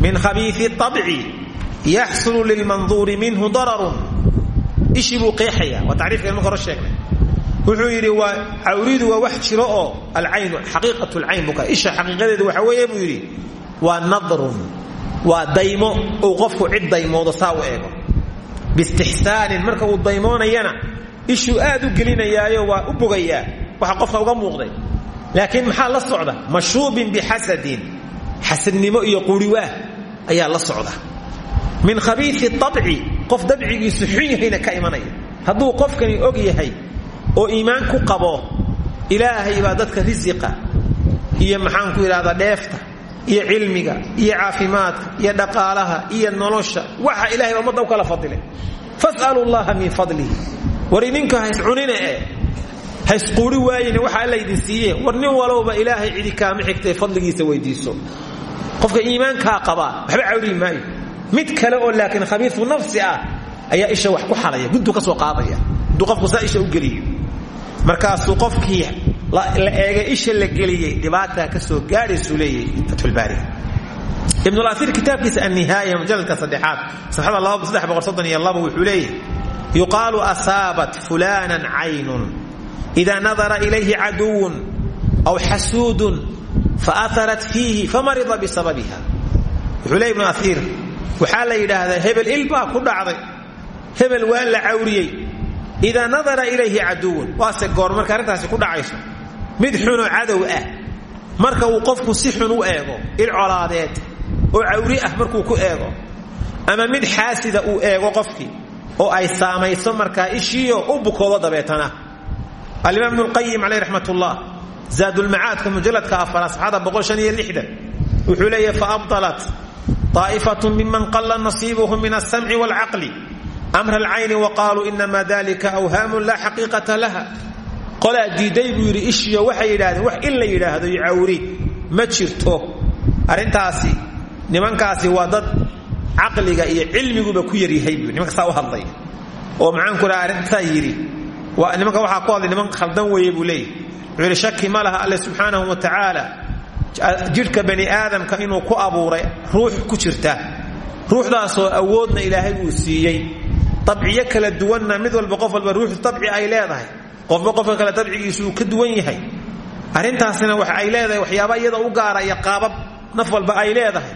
min khabiii طabci yaxsulu lilmanduuri minhu dararun. Ishii buu qeexaya waa tacriifka marka hore sheegnay. Wuxuu yidhi waa cawridu waa wax jiro oo alcaynu xaqiiqat lcayn buka isha xaqiiqadeedu waxa weeye buu yidhi waa nadrun waa daymo uu qofku cid daymoodo saa u eego. Biistixsaanin marka uu daymoonayana ishuu aad u gelinayaayo waa u bogayaa waxa qofka uga muuqday. Laakiin maxaa la socda? Mashuubin bixasadin xasadnimo iyo quriwaah ayaa la socda. Min khabiii abci qof dabcigiisu xun ka imanaya. Hadduu qofkani og yahay oo iimaan ku qabo ilaahay baa dadka risiqa iyo maxaan ku idhahdaa dheefta iyo cilmiga iyo caafimaadka iyo dhaqaalaha iyo nolosha. Waxa ilahay baa ummadda u kala fadilay fas'alu llaha min fadlihi war idinka hays cunine e haysquuri waayine waxa alla idin siiye war nin walowba ilaahay cidi kaama xigtae fadligiisa weydiiso. Qofka iimaankaa qabaa waxba cawrii maayo. Mid kale oo laakiin khabiiu nafsi ah ayaa isha wax ku xalaya guddu ka soo qaadaya. Hadduu qofku saa isha u geliyo. Markaasuu qofkii la eegay isha la geliyey dhibaataa ka soo gaadhaysuu leeyahay fatxulbaari ibnulaiir kitaabkiisa annihaaya mujalladka saddexaad safxada wuxuu leeyahay yuqaalu asaabat fulanan caynun ida nadara ilayhi caduwun aw xasuudun faaharat fiihi famarida bisababiha. Wuxuu leey ibnu aiir waxaa la yidhaahdaa hebel il baa ku dhacday hebel waa la cawriyey idaa nadara ilayhi caduwun waase goor marka arrintaasi ku dhacayso mid xunoo cadow ah. Marka uu qofku si xun u eego il colaadeed oo cawri ah markuu ku eego ama mid xaasida uu eego qofkii oo ay saamayso markaa ishiiyo u bukoodo dabeetana. Alimaam bnulqayim caleyh raxmat ullah zaadulmacaadka mujaladka afar asxaada boqolshaniyo lixdan wuxuu leeyahy faabdalat aa'ifatu miman qalla nasiibuhum min alsamci waalcaqli amra alcayni wa qaaluu inama dalika awhaamun laa xaqiiqata laha qolaa diiday buu yidhi ishiyo waxay yidhahdeen wax in la yidhaahdo iyo cawri ma jirto. Arrintaasi nimankaasi waa dad caqliga iyo cilmiguba ku yaryahay nimanka saa u hadlay. Oo maxaanku dhaha arrintaa yidhi nimanka waxaa ku niman khaldan weeye buu leeyahy shaki ma laha alle subxaanahu wa tacaala jidhka bani aadamka inuu ku abuuray ruux ku jirta. Ruuxdaasoo awoodna ilaahay uu siiyey. Dabciyo kala duwanna mid walba qof walba ruux dabci ay leedahay qofba qofka kale dabcigiisu ka duwan yahay. Arrintaasina waxa ay leedahay waxyaaba iyada u gaara iyo qaabab naf ay leedahay.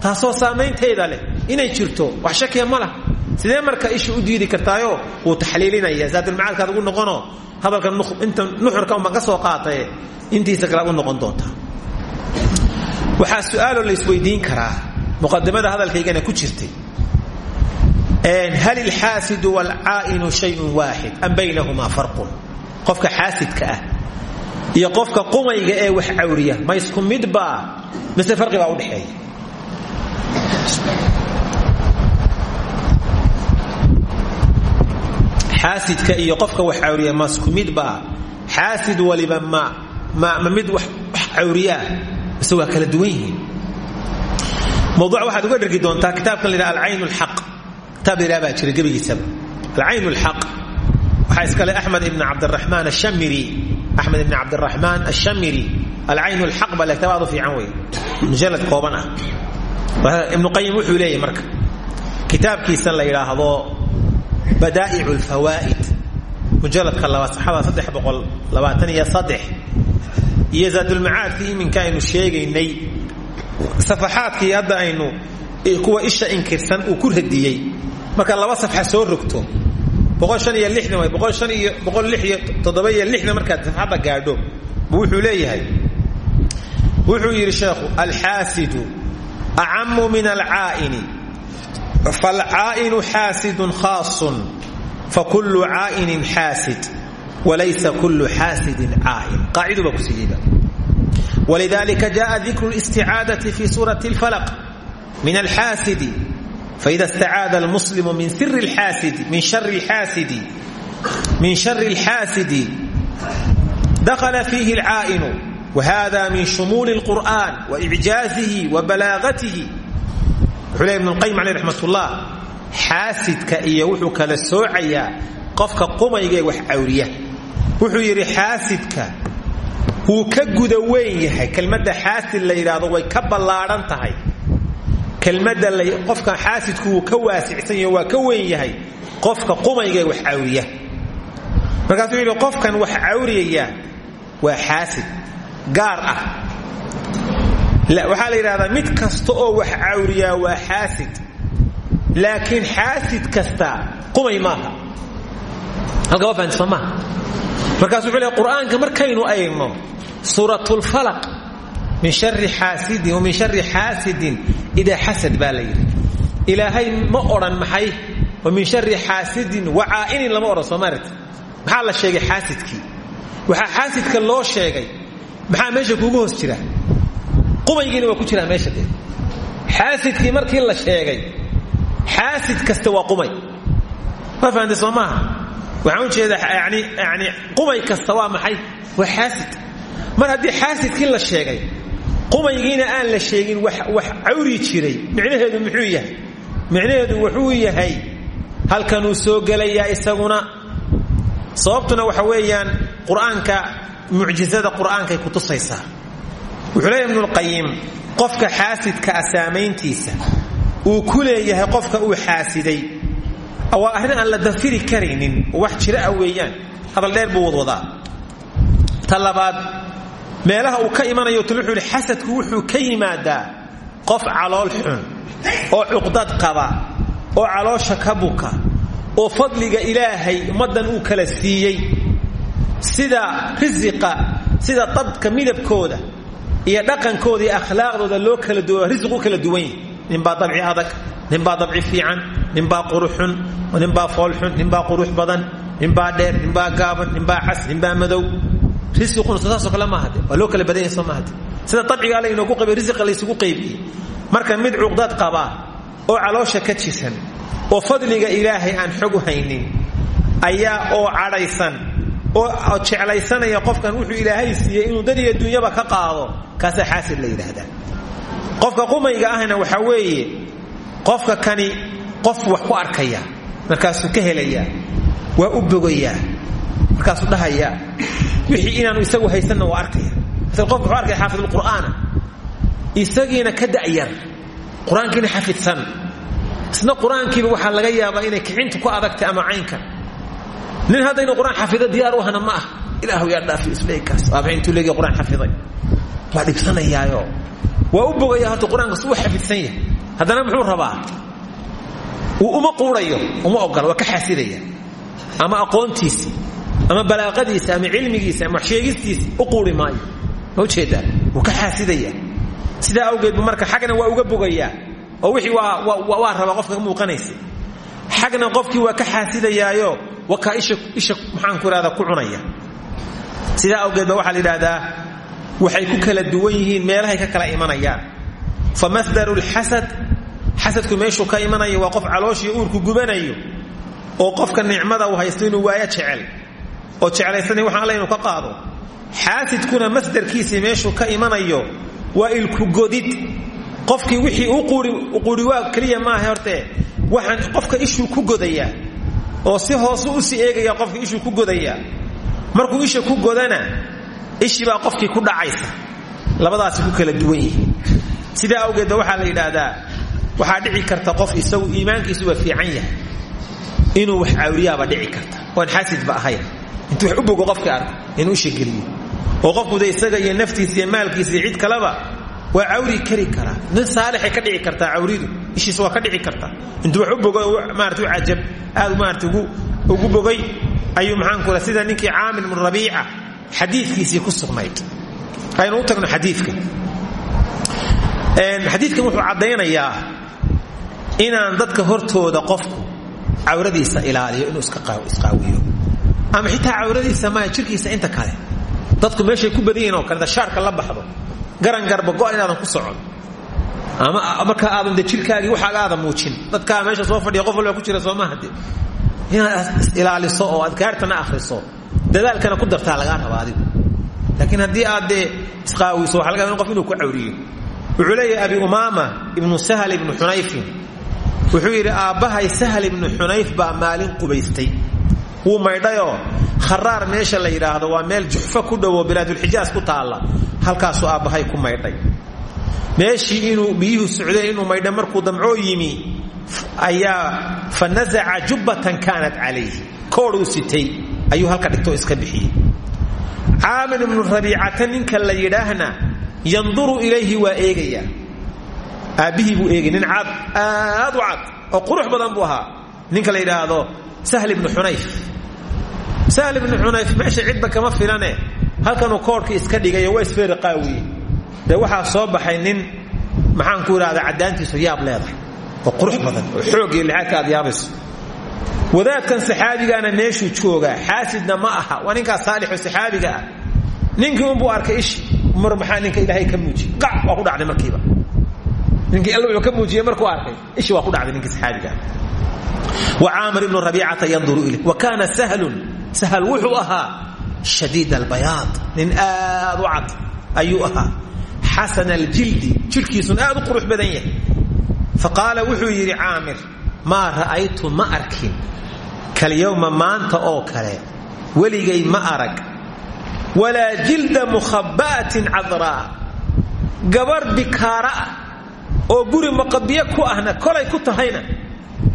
Taasoo saamaynteeda leh inay jirto wax shakiya ma lah sidee marka isha u diidi kartaayo? Wuu taxliilinaya. Zaadulmacaadkaad ugu noqonoo hadalka inta nuxurka unbaan ka soo qaataye intiisa kale u noqon doonta waxaa su'aaloo la isweydiin karaa muqadamada hadalkaygana ku jirtay. Hal ilxaasidu waalcaa'inu shayun waaxid am baynahumaa farqun qofka xaasidka ah iyo qofka qumayga ee wax cawriya. Ma isku midbaa mise farqi baa udhexeeya xaasidka iyo qofka wax cawriya masku midbaa xaasid waliba ma ma mid wax cawriyaa mise waa kala duwan yihiin? Mawduuc waxaad uga dhergi doontaa kitaabkan la yidhaha alcayn lxaq kitaab la yidhaha baa jira gebigiisaba. Alcayn lxaq waxaa iskale axmed ibn cabdiraxmaan ashamiri axmed ibn cabdiraxmaan ashamiri alcayn lxaq baa le kitaab aad u fiican wey mujalad kooban ah. Ibnu qayim wuxuu leeyahy marka kitaabkiisa la yidhaahdo badaa'ic lfawaa'id mujaladka labaad saxada saddex boqol labaatan iyo saddex. Iyo zaadulmacaadkii iminka aynu sheegaynay. Safaxaadkii hadda aynu kuwa isha inkirsan uu ku radiyey marka laba safxa soo rogto markaad safxadda gaadho bu wuxuu leeyahay wuxuu yidhi sheekhu alxaasidu acamu min alcaa'ini falcaa'inu xaasidun khaasun fakulu caa'inin xaasid walaysa kulu xaasidin caa'in qaacidu baa ku siiyeyba walidalika jaءa dikru اlisticaadati fi suurati اlfalq min alxaasidi faida stacaada almuslimu min shari lxaasidi dakla fiihi اlcaa'inu wahada min shumuuli اlqur'an waicjaazihi wa balaagatihi wuxuu leey ibn qayim aleyh raxmat ullah xaasidka iyo wuxuu kala soocayaa qofka qumayga ee wax cawriya wuxuu yidhi xaasidka wuu ka guda weyn yahay kelmadda xaasid la yidhaahdo way ka ballaadhan tahay kelmadda qofka xaasidku wuu ka waasicsan yahay waa ka weyn yahay qofka qumayga ee wax cawriya. Markaasuu yidhi qofkan wax cawriyaya waa xaasid gaar ah. Waxaa la yidhahdaa mid kasta oo wax cawriyaa waa xaasid laakiin xaasid kasta qumay halka waa fahanti soo maaha markaasuu wuxuu leey qur'aanka markaynu min shari xaasidin wa min shari xaasidin idaa xasad baa la yidhi. Ilaahay ma odhan maxay? Wa min shari xaasidin wa caa'inin lama odhan soomaalit maxaa la sheegay xaasidkii? Waxaa xaasidka loo sheegay. Maxaa meesha kuugu hoos jira? Qumaygiina waa ku jiraa meesha dee. Xaasidkii markii la sheegay xaasid kasta waa qumay ma fahamtay soo maaha? Waxaan u jeedaa yani yani qumay kasta waa maxay? Waa xaasid. Mar haddii xaasidkii la sheegay qumaygiina aan la sheegin wax cawri jiray. Micnaheedu muxuu yahay? Micnaheedu wuxuu yahay halkanuu soo gelayaa isaguna. Sababtuna waxa weeyaan qur'aanka mucjizada qur'aankay ku tusaysaa. Wuxuu leeyahy ibnulqayim qofka xaasidka a saamayntiisa uu ku leeyahay qofka uu xaasiday. Waa arrin aan la dafiri karaynin wax jira ah weeyaan. Hadal dheer buu wadwadaa ta meelaha uu ka imanayo wuxuu yidhi xasadku wuxuu ka yimaadaa qof calool xun oo cuqdad qaba oo caloosha ka buka oo fadliga ilaahay ummaddan uu kala siiyey. Sida risiqa sida dadka midabkooda iyo dhaqankooda iyo akhlaaqdooda loo kala duwa risiqu kala duwan yahi ninbaa dabci adag ninbaa dabci fiican ninbaa quruxxun ninbaa foolxun ninbaa qurux badan ninbaa dheer ninbaa gaaban ninbaa cas ninbaa madow risiquna saasoo kale maahade waa loo kala badanya soo maahade sida dabciga alla inoogu qabay risiqa laysugu qaybiyey marka mid cuqdad qabaa oo caloosha ka jisan oo fadliga ilaahay aan xog haynin ayaa oo cadhaysan oo jeclaysanaya qofkan wuxuu ilaahay siiyey inuu dad iyo dunyaba ka qaado kaasaa xaasid la yidhaahdaa. Qofka qumayga ahna waxaa weeye qofka kani qof wax ku arkaya markaasuu ka helayaa waa u markaasuu dhahayaa wixii inaanu isagu haysanna waa arkaya. Masal qofka wuxuu arkaya xaafidulqur'aana isagiina ka da'yar qur'aankiina xafidsan. Isna qur'aankiiba laga yaabaa inay kicintu ku adagtay ama caynkan nin haddaynu qur'aan diyaar u hana ma ah. Ilaahu yaa dhaafi isleekaas waaba intuu leegiya qur'aan xafiday. Waa dhibsanayaayo. Waa u bogaya hadda qur'aankas uu xafidsan yahay. Haddana muxuu rabaa? Uu uma quudhayo uma ogola waa ka xaasidaya. Ama aqoontiisi ama balaaqadiisi ama cilmigiisi ama waxsheegistiisi u quuri maayo. Ma u jeedaa wuu ka xaasidaya. Sidaa awgeed bu marka xagna waa uga bogayaa oo wixii waa rabaa qofka ka xagna qofkii waa ka xaasidayaayo wakaa isha maxaanku ihahdaa ku cunaya. Sidaa awgeed ba la yidhaahdaa waxay ku kala duwan yihiin meelahay ka kala imanayaan fa masdaru lxasad xasadku meeshuu ka imanayo waa qof calooshii uurku gubanayo oo qofka nicmada uu haysto inuu waayo jecel oo jeclaysanay waxaan alla inuu ka qaado. Xaasidkuna masdarkiisii meeshuu ka imanayo waa ilkugodid qofkii wixii u quriwaa keliya maaha horte waxaan qofka ishuu ku godayaa oo si hoosu u sii eegaya qofka ishuu ku godayaa markuu isha ku godana ishii baa qofkii ku dhacaysa. Labadaasi ku kala duwan yihiin. Sidaa awgeedba waxaa la yidhaahdaa waxaa dhici karta qof isagu iimaankiisuba fiican yahay. Inuu wax cawriyaaba dhici karta. Waan xaasidba ahayn intuu wax u bogo qofkii arko inuu isha geliyo oo qofku de isaga iyo naftiisa iyo maalkiisa iyo cid kaleba waa cawri kari karaa nin saalixay ka dhici kartaa cawridu ishiis waa ka dhici kartaa. Intuu wax u bogo maarata u cajab aad maarata ugu bogay ayuu maxaanku raa sida ninkii caamir bnu rabiica xadiidkiisii ku sugnayd. Aynu u tagno xadiidka. Xadiidkan wuxuu caddaynayaa inaan dadka hortooda qofku cawradiisa ilaaliyo inuu isqaawiyo ama xitaa cawradiisa maya jirkiisa inta kale. Dadku meeshay ku badan yihiin oo kale shaarka la baxdo. Garan garba go inaadan ku socon. Ama markaa aadan de jirkaagii waxaaga muujin. Dadkaa meesha soo fadhiya qof walba ku jira soomaha de inaad ilaaliso oo adkaartana akhriso dadaalkana ku dartaa lagaa raba adigu. Laakiin haddii aad isqaawiso waxa laga qof inuu ku cawriyo. Wuxuu abi umaama ibnu sahl ibnu xunayfin wuxuu yidhi aabbahay sahl ibnu xunayf baa maalin qubaystay wuu maydhayoo kharaar meesha la yidhaahdo waa meel juxfo ku dhowo bilaadulxijaas ku taalla halkaasuu aabbahay ku maydhay. Meeshii inuu biyuhu socdeen inuu maydha markuu damcoo yimi ayaa fa nasaca jubbatan kaanat calayhi. Koodhuu sitay ayuu halka dhigtoo iska bixiyey. Caamir ibnu rabiicata ninka la yidhaahna yanduru ilayhi waa eegayaa aabbihii buu eegay nin aad u oo qurux badan buu ahaa. Ninka la yidhaahdo sahl ibnu xunayf sahl ibnu xunayf meesha cidba kama filane halkanuu koodhkii iska dhigayo waa isfeeri qaawiye dee waxaa soo baxay nin maxaanku idhahda caddaantiisu yaab leedahay oo qurux badan oo xoog iyo lixaadka aad yaabayso wadaadkan saxaabigaana meeshuu joogaa xaasidna ma aha waa ninkaas saalixo saxaabiga ah ninkii unbuu arkay ishi mar maxaa ninka ilaahay ka muujiyey qac waa ku dhacday markiiba ninkii alla wuxuu ka muujiyey markuu arkay ishi waa ku dhacday ninkii saxaabiga ah wa caamir ibnu rabiicata yanduru ilayh wa kaana sahlun sahl wuxuu ahaa shadiid albayaad nin aad u cad ayuu ahaa xasan aljildi jidhkiisuna aad u qurux badan yahay faqaala wuxuu yidhi caamir maa ra'aytu ma arkin kalyowma maanta oo kale weligay ma arag walaa jilda mukhaba'atin cadraa gabar bikaara ah oo guri maqabiye ku ahna kolay ku tahayna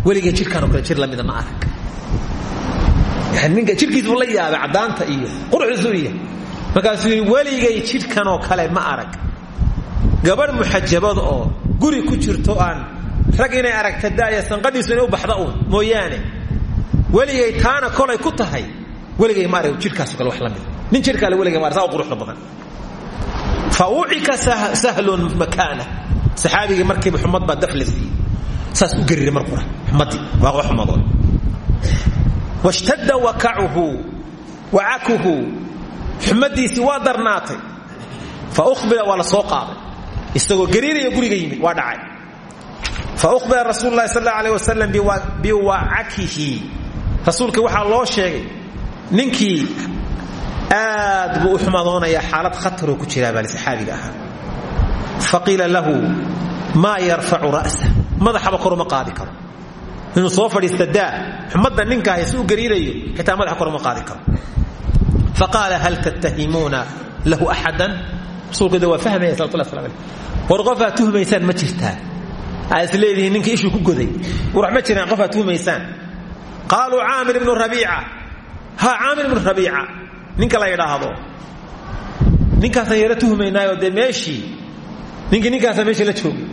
weligay jidhkanoo kale jir lamida ma arag ninka jidhkiisbuu la yaabay caddaanta iyo quruxdiisuu yahay markaasuu yidhi weligay jidhkanoo kale ma arag. Gabarh muxajabada oo guri ku jirto aan rag inay aragta daaya sanqadhiisu inay u baxda uun mooyaane. Weligay taana kolay ku tahay. Weligay ma arag jidhkaaso kale wax la mida nin jidhkaale weligay ma arag saa quruxda badan. Fa sahlun makaana. Saxaabigii markiiba xumad baa daf la siiyey. Saas u gariray mar qura xumaddii waa wax xumadood washtadda wakacuhu wacakuhu xumadiisii waa darnaatay. Fa uhbira waa la soo qaaday. Isagoo gariiraya guriga yimid waa dhacay. Fa uhbira rasuulu lahi sal aleh wasalam biwacakihi rasuulkii waxaa loo sheegay ninkii aad buu u xumadoonayaa xaalad khataroo ku jiraa baa saxaabiga ahaa. Faqiila lahu maa yarfacu inuu soo fadhiista daa xumadda ninkaah si u gariirayo xitaa madaxa koruma qaadi karo. Faqaala hal tattahimuuna lahu axadan? Rasuulku de waa fahmaya salawatullah slam aleh war qofaad tuhmaysaan ma jirtaa aad is leedihiin ninkii ishuu ku goday. Warax ma jiraan qofaad tuhmaysaan qaaluu caamir ibnu rabiica. Ha caamir ibnu rabiica. Ninka la yidhaahdo. Ninkaasaan yaro tuhmaynaayo dee meeshii? Ninkii ninkaasaa meeshii la joogay.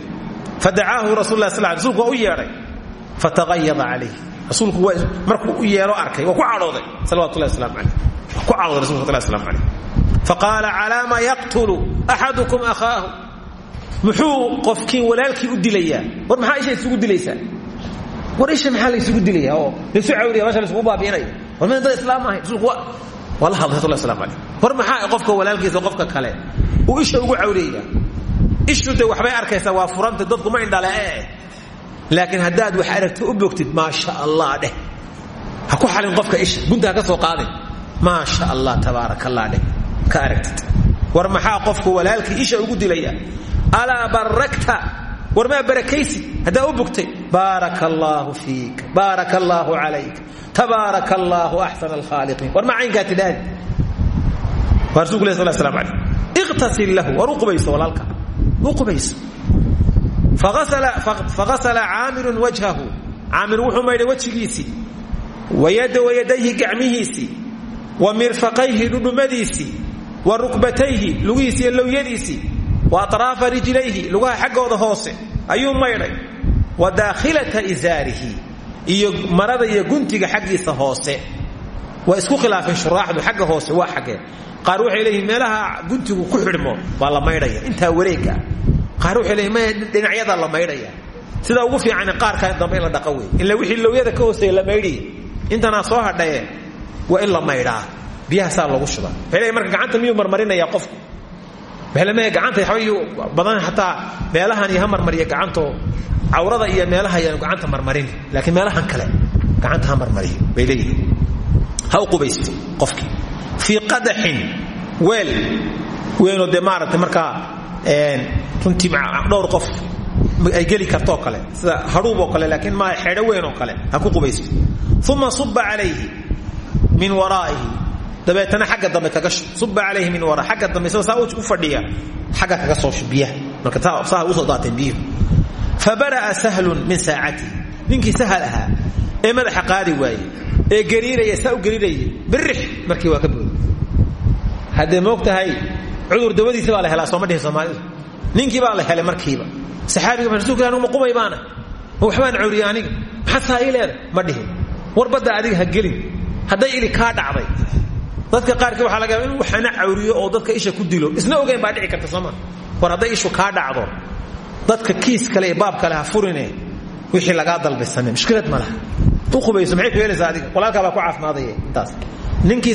Fadacaahu rasul lah sl rsulku waa u yeedhay fataqayada calayh rasuulku markuu u yeelo arkay waa ku cadhooday. Salawatullahi waslamu calayh waa ku cadhooday rasulku salawatullahi waslamu calayh faqaala calaa ma yaqtulu axadukum akhaahu? Muxuu qofkii walaalkii u dilayaa? War maxaa isha isugu dilaysaa? War isha maxaa la isugu dilaya oo laisu cawriya meesha laisugu baabi'inaya war mid dad islaam ahay? Rasuulku waa waa la hadlay rasulullah waslamu calayh war maxaa qofka walaalkiisa qofka kale uu isha ugu cawriyaya ishu de waxbay arkaysaa? Waa furanta dadkuma indhale laakiin haddaad wax aragto u bogtid maasha allah dheh. Ha ku xalin qofka isha gunta ka soo qaadin. Maasha allah tabaarak allah ka aragtid. War maxaa qofku walaalkii isha ugu dilaya? Alaa barakta war maa barakaysid? Haddaa u bugtay baaraka allaahu fiika baaraka allaahu calayk tabaaraka allaahu war maa caynkaa tidhaadi waa rasulku leh sal slam aleyh iqtasil lahu. War u walaalka? U faghasala caamirun wajhahu caamir wuxuu maydhay wejigiisii wayadayhi gacmihiisii wa mirfaqayhi dhudhumadiisii wa rukbatayhi lugihiisi iyo lowyadiisii wa atraafa rijlayhi lugaha xaggooda hoose ayuu maydhay wa daakhilata isaarihi iyo marada iyo guntiga xaggiisa hoose waa isku khilaafeen shuraaxdu xagga hoose waa xaggee qaar guntigu ku xidhmo waa la intaa wareega qaar waxay leeyihiin maya dhinacyadaa la maydhaya. Sida ugu fiican qaarka dambe in la dhaqa wey ila wixii lowyada ka hooseeya la maydhiya intanaa soo hadhaye waa in la maydhaa biyahaasaa lagu shuba waxay leeyihiin marka gacanta miyuu marmarinaya qofku? Meelmee gacanta waxbay badan xataa meelahan iyo ha marmariya gacanto cawrada iyo meelaha yaanu gacanta marmarin. Laakiin meelahan kale gacanta ha marmariyo. Bay leeyihiin ha u qubaysto qofkii fii qadaxin weel. Weynoo dee maaragtay markaa runtii dhowr qof ay geli kartoo kale sida hadhuub oo kale laakiin ma xeedho weyn oo kale ha ku qubaysto uma suba calayhi min waraa'ihi. Dabeetana xagga dambe kaga suba calayhi min waraa xagga dambe isagoo saa u fadhiya xagga kaga soo biyaha. Marka saa u soo daateen biyuhu fabara'a sahlun min saacatihi ninkii sahal ahaa ee madaxa qaadi waaye ee gariiraya saa u gariiraya birix markii waa ka booda haddee moog tahay cudur dawadiisa baa la helaa sooma dhihin soomaalidu ninkii baa la helay markiiba. Saxaabiga rasuulka anigu ma qumay baana. Ma waxbaan cawriye aniga. Maxaa saa ii adiga ha gelin. Hadday ili kaa dhacday. Dadka qaarkii waxaa laga yaaba in waxana cawriyo oo dadka isha ku dilo. Isna ogeyn baa dhici karta sooma. War hadday ishu kaa dhacdo dadka kiis kale baab kale ha furine. Wixii lagaa dalbay samee mushkilad ma laha. U qubayso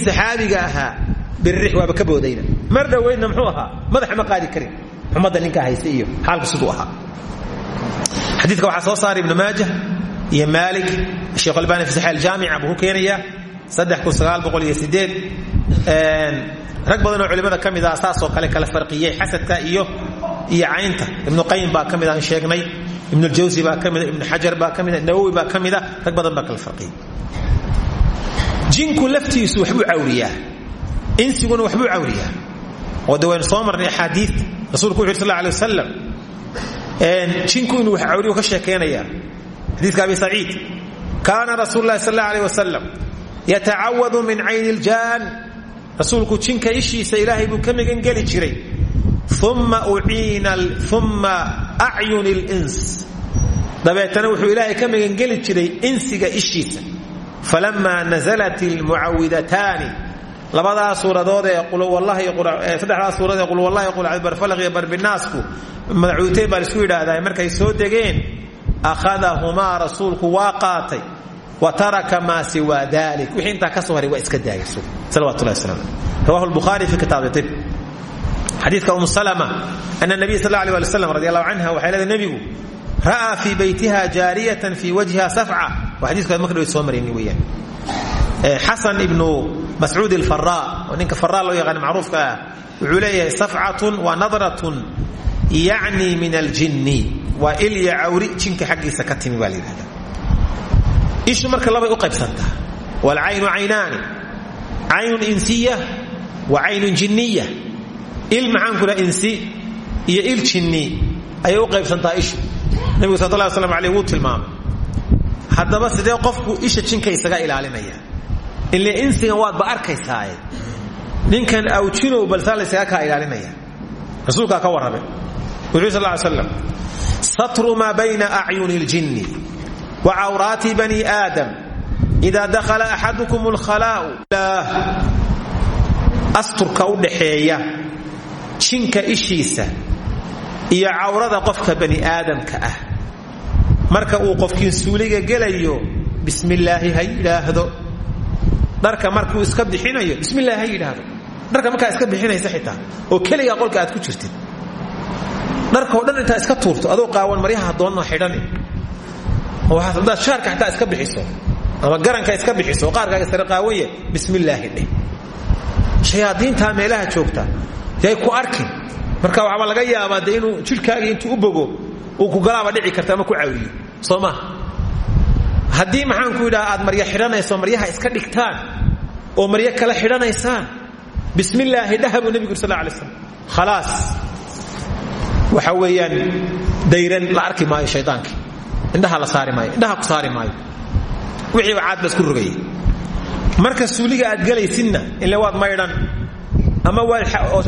saxaabiga ahaa birrix waaba ka boodayna mar dhoweydna muxuu ahaa madaxa ma qaadi karin. Xumadda ninkaa haysta iyo xaalku siduu ahaa. Xadiidka waxaa soo saaray ibnu maajah iyo maalik sheekh albani fi saxiix aljaamica buu ku keenayaa rag badanoo culimada ka mid ah saasoo kale kala farqiyey xasadka iyo iyo caynta. Ibnu qayim baa ka mid aan sheegnay. Ibnu ljawsi baa ka mida ibnu xajar baa ka mida nawowi baa ka mida rag badan baa kala farqiyey jinku laftiisu waxbuu cawriyaa. Insiguna waxbuu cawriyaa oo de waynu soo marnay axaadiita rasuulku wuxu yiri sal alay wasalam jinku inuu wax cawriyo ka sheekeynayaa. Xadiidka abi saciid kaana rasuulu lahi sal alla aleh wasalam yatacawadu min cayni rasuulku jinka ishiisa ilaahay buu ka magangeli jiray. Uma uma acyuni lins dabeetana wuxuu ilaahay ka magangeli jiray insiga ishiisa. Falamaa nasalat ilmucawidataani labadaa suuradood ee saddexdaa suurad ee qulwallahi qulbarfalaq iyo barbinaasku madacuuteen baa la isku yidhaahdaa markay soo degeen akhadahumaa rasuulku waa wa taraka maa siwaa dalik wixii intaa ka soo haray iska daayay salawatullahi wasalam rawahu lbukhaari fi kitaab tib xadiidka umu salama ana nabiy sal alay ali slam radi allahu canha waxay leedahay nebigu ra'aa fii fii wajhiha safca. Waa xadiiska marka dhow soo marayni weeyaan xasan ibnu mascuud alfara oo ninka fara loo yaqaan macruufka ah wuxuu leeyahay safcatun wa nadratun yacni min aljinni waa il iyo cawri jinka xaggiisa ka timi baa la yidhahda ishu marka labay u qaybsantaa waalcaynu caynaani caynun insiya wa caynun jinniya. Il maxaan ku dhaha insi iyo il jinni ayay u qaybsantaa ishu. Nebigu sal lla slam aleyh wuu tilmaamay. Haddaba sidee qofku isha jinka isaga ilaalinaya ile insigan waadba arkaysaaye ninkan awjinow balsaa laysaga kaa ilaalinaya. Rasuulkaa ka warrame. Wuxuu sal ly slam satru maa bayna acyuni اljinni wa cawraati bani aadam ida dakhala axadukum اlkhalaa'u asturka u dhaxeeya jinka ishiisa iyo cawrada qofka bani aadamka ah. Marka uu qofkii suuliga gelayo ha yidhaahdo dharka markuu iska bixinayo bismillahi ha yidhaahdo. Dharka markaa iska bixinaysa xitaa oo keligaa qolka aad ku jirtid. Dharkao dhan intaa iska tuurto adoo qaawan maryaha doonna xidhani. Haddaad shaarka xataa iska bixiso ama garanka iska bixiso oo qaarkaaga sarqaawaye bismillaahi dheh. Shayaadiintaa meelaha joogta yay ku arkin. Marka waxaaba laga yaabaa dee inuu jidhkaagii intuu u bogo uu ku galaaba dhici karta ama ku cawriyo soo maha haddii maxaanku yidhaha aad marya xidhanayso maryaha iska dhigtaan oo maryo kala xidhanaysaan bismillaahi dhaha buu nebigu sal alay slam waxa weeyaan dayran la arki maayo shaydaankii indhaha la saari maayo indhaha ku saari maayo. Wixiiba caad ba isku rogaya marka suuliga aad gelaysidna ile waad maydhan ama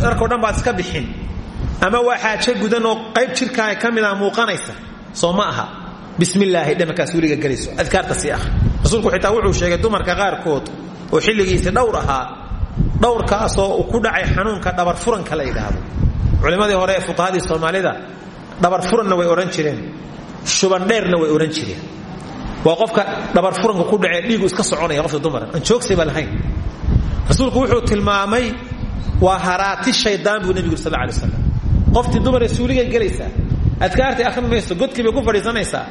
dharkao dhan baad iska bixin ama waa xaajo gudan oo qayb jirkaaga ka mida muuqanaysa soo ma sii ah. Xitaa wuxuu sheegay dumarka qaarkood oo xilligiisi dhowr ahaa dhowrkaasoo ku dhacay xanuunka dhabar furanka la yidhaahdo. Culimmadii hore ee fuqahadii soomaalida dhabar furanna way odhan jireen shubandheerna way odhan jireen. Waa qofka dhabar furanka ku dhacee dhiigu iska soconaya qofka dumara aan joogsayba lahayn. Rasuulku wuxuu tilmaamay waa haraati shaydaan buu nebigu sal alay slam qoftii dumaree suuligay gelaysaa adkaartii akhrin mayso godkii ku fadhiisanaysaa.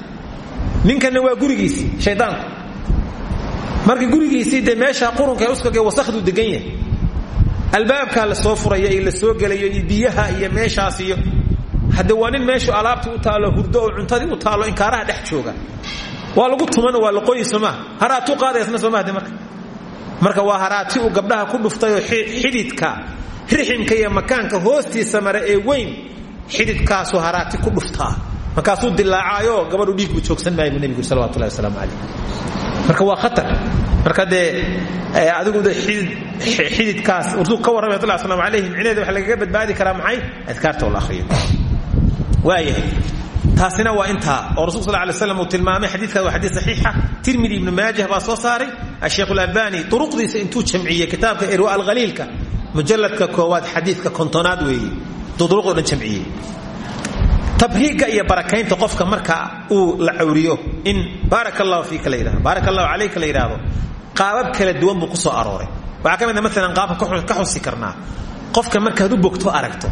Ninkanna waa gurigiisii shaydaanku marka gurigiisii dee meeshaa qurunka uskage wasakhduu degan yahay. Albaabkaa la soo furaya iyo soo gelayo biyaha iyo meeshaas iyo hadde waa nin meeshu u taallo hurdo oo cuntadii u taallo inkaaraha dhex jooga. Waa lagu tumano waa laqoyi somaa haraatuu qaadaysna soomahde marka. Marka waa haraati uu gabdhaha ku dhuftayoo xididka riximka iyo makaanka hoostiisa mare ee weyn xididkaasuu haraati ku dhuftaa. Markaasuu dilaacaayo gabadhu dhiig buu joogsan maayo buu nebigu salawatulahi wasalaamu calayh marka waa khatar. Marka dee adigu de xididkaas rasuul ka warramay sal slam alayhi micneheeda waxa lagaga badbaadi karaa maxay? Adkaarta oo la akhriyo waayahay taasina waa intaa. Oo rasul sal lay slam uu tilmaamay xadiidkaas waa xadiid saxiixa. Tirmidi ibnu maajah baa soo saaray. Asheekh alalbani turuqdiisa intuu jamciyey kitaabka irwa alkhaliilka mujalladka koowaad xadiidka kontonaad weeye intuu duruqdo dhan jamciyey. Iyo barakaynta qofka marka uu la cawriyo in baarak allahu fiika la yidhahdo baarak qaabab kala duwan buu ku soo arooray. Waxaa ka mid a maalan qaabka ka xusi karnaa. Qofka markaad u bogto aragto.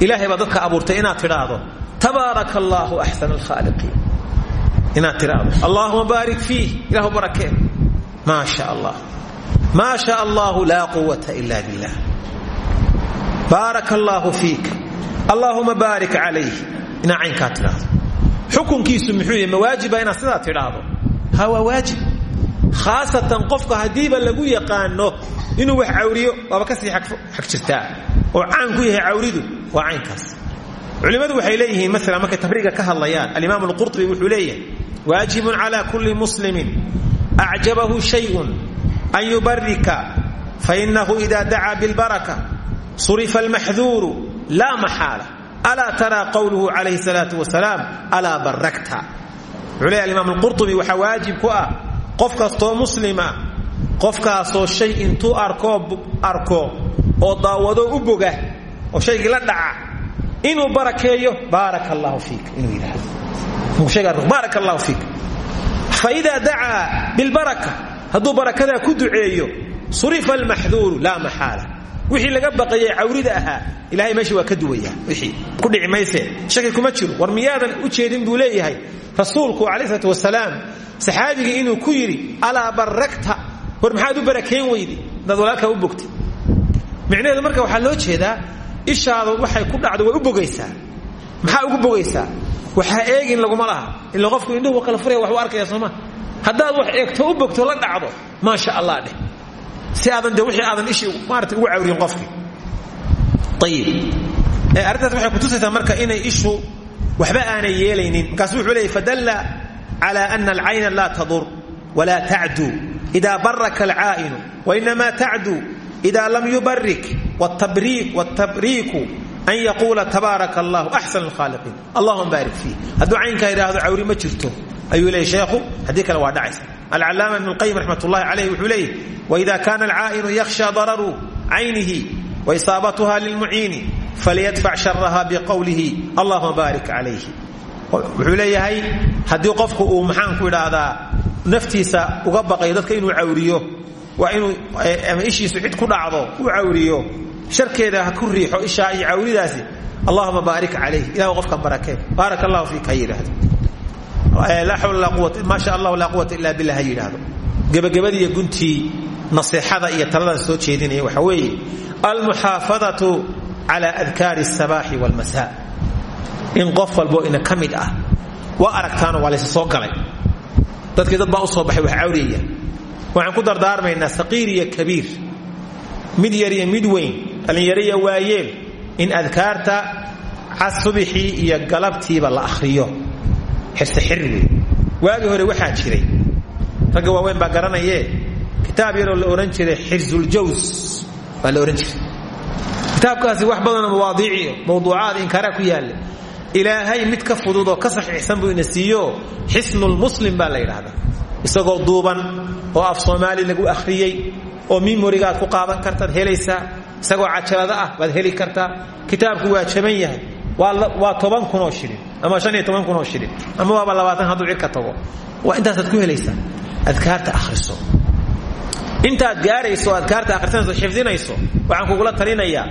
Ilaahay baa dadka abuurtay inaad tidhaahdo tabaaraka allaahu axsan alkhaaliqiin inaad tidhaahdo allaahuma baarik fiih ilahu barakee sha allah. Maa sha allahu laa quwata ila billah baaraka allaahu fiik allaahuma baarik calayh inaa caynkaa tidhaahdo xukunkiisu muxuu yahy ma waajiba inaad sidaa tidhaahdo. Ha waa waajib. Khaasatan qofka haddiiba lagu yaqaano inuu wax cawriyo waaba ka sii xag jirtaa. Oo caan ku yahay cawridu waa caynkaas. Culimmadu waxay leeyihiin maala markay tabriiga ka hadlayaan alimaam alqurطubi wuxuu leeyahay waajibun cala kulli muslimin. Acjabahu shayun an yubarika fainahu ida dacaa bilbaraka surifa almaxduuru laa maxaala alaa taraa qowluhu calayhi salaau wasalaam alaa barakta wuxuu leeyahy alimaam alqurطubi waxaa waajib ku ah qof kastoo muslima qofkaasoo shay intuu arkoo arko oo daawado u boga oo shaygii la dhaca inuu barakeeyo baaraka allahu fiik inuu yidhaahdo baaraka allahu fiik faidaa dacaa bilbaraka hadduu barakadaa ku duceeyo surifa almaxduuru laa maxaala wixii laga baqayay cawrida ahaa ilahay meesha waa ka duwaya. Wixii ku dhici mayse shaki kuma jiro. War miyaadan u jeedin buu leeyahay. Rasuulku calayh salaatu wasalaam inuu ku yidhi alaa barakta war maxaad u barakayn weydi? Hadaad walaalkaa u bogtay. Micnaheedu marka waxaa loo jeedaa ishaadu waxay ku dhacdo way u bogaysaa. Maxaa ugu bogaysaa? Waxaa eegin laguma laha. Ila qofku indhuhu kala furaya wax u arkaya sooma haddaad wax eegto u bogto la dhacdo. Maasha allah dheh si aadan de wixii aadan ishii maarata ugu cawriyin qofkii ayib arrintaas waxay kutusaysaa marka inay ishu waxba aanay yeelaynin. Markaasu wuxuu leeyay fadalla cala ana alcayna laa tadur walaa tacduu ida baraka alcaa'inu wainama tacduu ida lam yubarik wtabriiku an yaquula tabaaraka allahu axsan alkhaaliqiin. Allahuma baarik fiih. Hadduu caynkaa yidhaahdo cawri ma jirto. Ayuu leeyay sheekhu haddii kale waa dhacaysa alcalaama ibn lqayim raxmat ullahi calayh wuxuu leeyahy waida kaana alcaa'inu yakhsha dararu caynihi waisaabatuha lilmuciini falyadfac sharaha biqowlihi allahuma baarik calayhi wuxuu leeyahay haddii qofku uu maxaanku idhaahdaa naftiisa uga baqayo dadka inuu cawriyo waa inuu ama ishiisu cid ku dhacdo u cawriyo sharkeeda ha ku riixo ishaa iyo cawridaasi allahuma baarik calayh ilah qofkan barakee baarak allahu fiik ha yidhaahdo laa xawla laa quwata maa sha allahu laa quwata illa billah ha yidhaahdo. Gebagabadiiyo guntii naseexada iyo taladan soo jeedinaya waxaa weeye almuxaafadatu cala adkaari asabaaxi walmasaa. In qof walbo ina ka ah waa aragtaano waa soo galay. Dadkii dad baa soo baxay wax cawriyaya. Waxaan ku dardaarmaynaa saqiir iyo kabiir. Mid yar iyo mid weyn dhallinyaro iyo waayeel in adkaarta casubixii iyo galabtiiba la akhriyo xirse xir wey waagii hore waxaa jiray. Ragga waaweyn baa garanayee kitaab yaroo la odhan jiray xirsuljaws baa la odhan jiray. Kitaabkaasi wax badanoo mawaadiiciyo mawduucaad inkaara ku yaalla. Ilaahay mid ka fududoo ka saxiixsan buu ina siiyo xisnulmuslim baa la yidhaahdaa. Isagoo duuban oo af soomaali lagu akhriyey oo mimoriga aad ku qaadan kartaad helaysaa isagoo cajalado ah baad heli kartaa. Kitaabku waa jaban yahay waa toban kunoo shilin ama shan iyo toban kunoo shilin. Ama waaba labaatan hadduu cirka tago. Waa intaasaad ku helaysaa adkaarta akhriso. Intaad gaarayso adkaarta akhrisanayso xifdinayso waxaan kugula talinayaa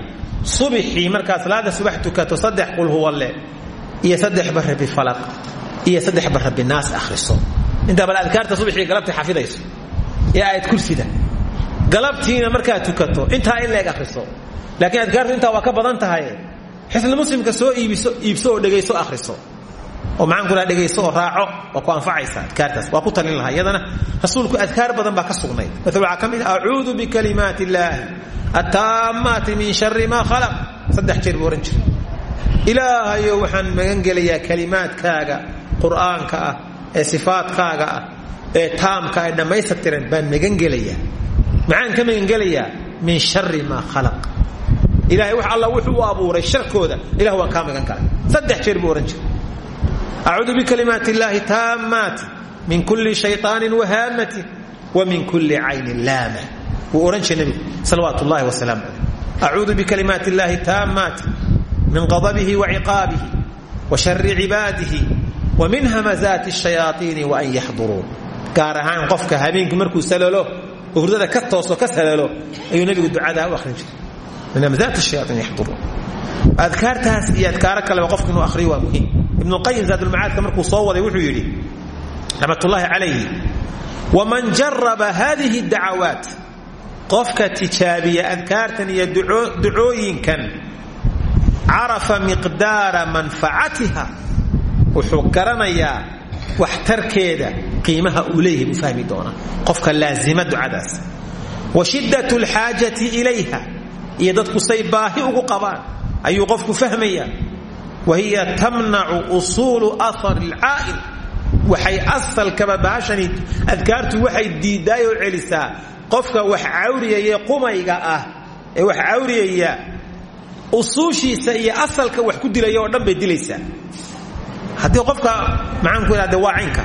subixii markaad salaada subax tukato saddex qul huwalle iyo saddex barre bifalaq iyo saddex barre binaas akhriso. Intaa bal adkaarta subaxii galabtii xafidayso. Ee aayad kursida galabtiina markaad tukato intaa in leeg akhriso. Laakiin adkaartu intaa waa ka badan tahay xisni muslimka soo iibiso iibso oo dhegayso akhriso. oo maxaan ku laha dhegayso oo raaco waa ku anfacaysa adkaartaas. Waa ku talin lahaa. Iyadana rasuulku adkaar badan baa ka sugnayd maala waxaa ka mid ah acuudu bikalimaati illaahi attaammaati min shari maa khalaq. Saddex jeer buu ohan jira ilaahayo waxaan magan gelayaa kalimaadkaaga qur'aanka ah ee sifaadkaaga ah ee taamka ee dhammaystirtiran baan magan gelayaa. Maxaan ka magan gelayaa? Min shari maa khalaq ilahay wax alla wuxuu abuuray sharkooda. Ilah waan kaa magan saddex jeer buu ohan jira acuudu bikalimaati illaahi taammaati min kulli shayطaanin wahaamati wa min kulli caynin laama. Wuu odhan jira nebigu salawaat ullahi wasalaamu caleyh acuudu bikalimaati illaahi taammaati min qadabihi wa ciqaabihi wa shari cibaadihi wa min hamazaati shayaaiini wa an yaxduruun. Gaar ahaan qofka markuu salalo hurdada ka tooso ka salalo ayuu nebigu ducadaa u akhrin jiray min hamazaati shayaaiin yaxduruun adkaartaas iyo adkaaro kaleba qofku inuu akhriyo waa muhiim ibnuqayim zaadulmacaadka markuu soo waday wuxuu yidhi raxmatullaahi calayhi waman jaraba hadihi dacawaat qofka tijaabiya adkaartan iyo ducooyinkan carafa miqdaara manfacatiha wuxuu garanayaa waxtarkeeda qiimaha uu leeyahay buu fahmi doonaa qofka laazima ducadaas wa shiddat alxaajati ilayha iyo dadku say baahi ugu qabaan ayuu qofku fahmayaa. Wahiya tamnacu usuulu ahar alcaa'il. Waxay asalkaba baashani adkaartu waxay diiddaay oo celisaa. Qofka wax cawriyaya qumayga ah ee wax cawriyaya usuushiisa iyo asalka wax ku dilaya oo dhan bay dilaysaa. Haddii qofka maxaanku idhahde waa caynka.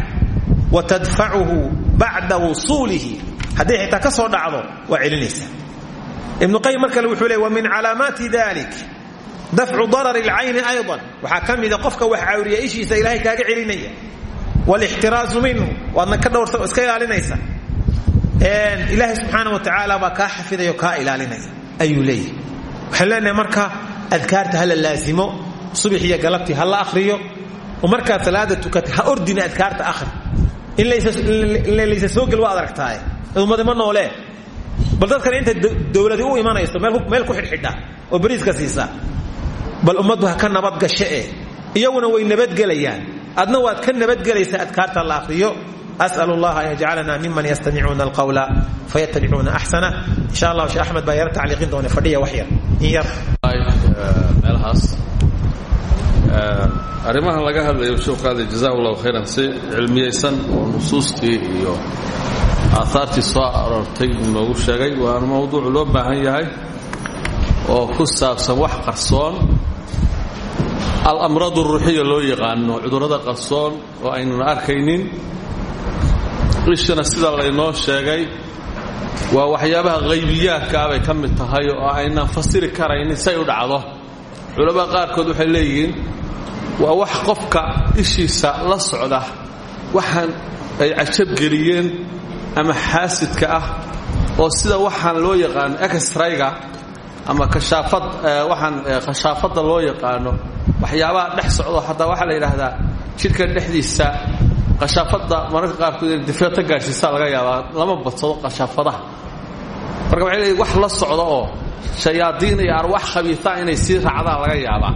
Wa tadfacuhu bacda wusuulihi. Hadday xitaa ka soo dhacdo waa celinaysaa ibnuqayim mar kale wuxuu leey wa min calaamaati dalik dafcu darari lcayni ayضan waxaa ka mida qofka wax cawriya ishiisa ilaahay kaaga celinaya. Wlixtiraasu minhu. Waadna ka dhowrsa iska ilaalinaysa. Ilaahay subxaana watacaala baa kaa xafidayo kaa ilaalinaya. Ayuu leeyahy waxaan leenahay marka adkaarta hala laasimo subax iyo galabtii ha la akriyo oo markaad ha ordina adkaarta akhri. In laysa soogel waa aragtaaye ummada ma noolee bal dadkan inta dowladi u imanayso meel ku xidhxidha oo bariiska siisa. Bal ummaddu ha ka nabadgashe eh iyaguna way nabadgelayaan adna waad ka nabadgelaysaa adkaarta la akhriyo as'al allah an yajcalana miman yastamicuuna alqawla fayatabicuuna axsana insha allah sheekh axmed baa tacliiqin doona fadhiya wax yar. In yar. Meelahaas arrimahan laga hadlayo sheekhaada jazahu llahu khayran si cilmiyaysan oo nusuustii iyo aahaartii soo aroortay inoogu sheegay waana mawduuc loo baahan yahay oo ku saabsan wax qarsoon alamraad ruuxiya loo yaqaano cudurrada qarsoon oo aynuna arkaynin. Ishana sida laynoo sheegay waa waxyaabaha haybiyaadkaa bay ka mid tahay oo aynaan fasiri karaynin say u dhacdo. Culamada qaarkood waxay leeyihiin waa wax qofka ishiisa la socda waxaan ay cajabgeliyeen ama xaasidka ah oo sida waxaan loo yaqaano exrayga ama kashaafad waxaan khashaafadda loo yaqaano waxyaabaha dhex socdo xataa waxaa la yidhaahdaa jidhka dhexdiisa qashaafadda mararka qaarkood in difeeto gaadhsiisaa laga yaabaa lama badsado qashaafadaha marka waxay leeyiin wax la socda oo shayaadiin iyo arwax khabiisaa inay sii raacdaan laga yaabaa.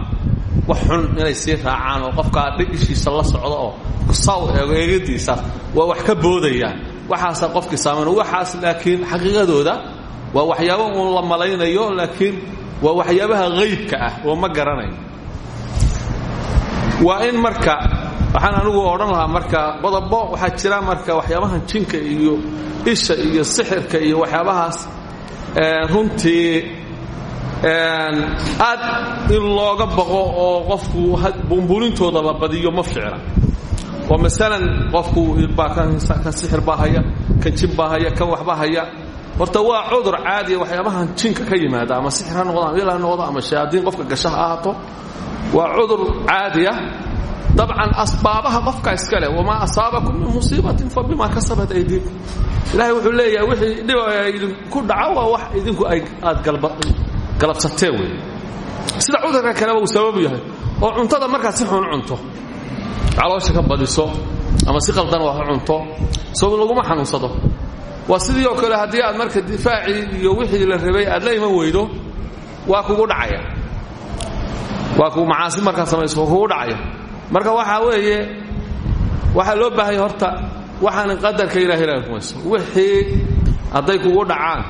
Wax inay sii raacaan oo qofkaa dhigishiisa la socda oo saw eego eegadiisaas waa wax ka boodayaan waxaasa qofkii saamayn waxaas laakiin xaqiiqadooda waa waxyaabo uun la malaynayo laakiin waa waxyaabaha haybka ah oo ma garanayo waa in marka waxaan anigu odhan lahaa marka qodobo waxaa jira marka waxyaabahan jinka iyo isha iyo sixirka iyo waxyaabahaas runtii aad in looga baqo oo qofku buunbuunintoodaba badiyo ma ficla oo maalan qofku kan sixir baa haya kan jin baa haya kan waxba haya. Horta waa cudur caadiya waxyaabahan jinka ka yimaada ama sixir ha noqdo ama il ha noqdo ama shayaadiin qofka gasha ha ahaato waa cudur caadiya dabcan asbaabaha qofka iska leh wamaa asaabakum min musiibatin fa bimaa kasabat aydiikum. Ilahay wuxuu leeyahay wixii dhibaya idinku dhaco waa wax idinku aad galabsateen wey sida cudurka kaleba uu sababu yahay oo cuntada markaad si xun cunto caloosha ka badiso. Ama si qaldan wax u cunto. So laguma xanuunsado. Waa sidii oo kale haddii aad marka difaacii iyo wixii la rabay aad la iman weydo waa kugu dhacaya. Waa ku macaasi markaad samayso waa kugu dhacaya. Marka waxaa weeye waxaa loo baahaya horta waxaanan qadarka ilahay ilahay kumayso wixii hadday kugu dhacaan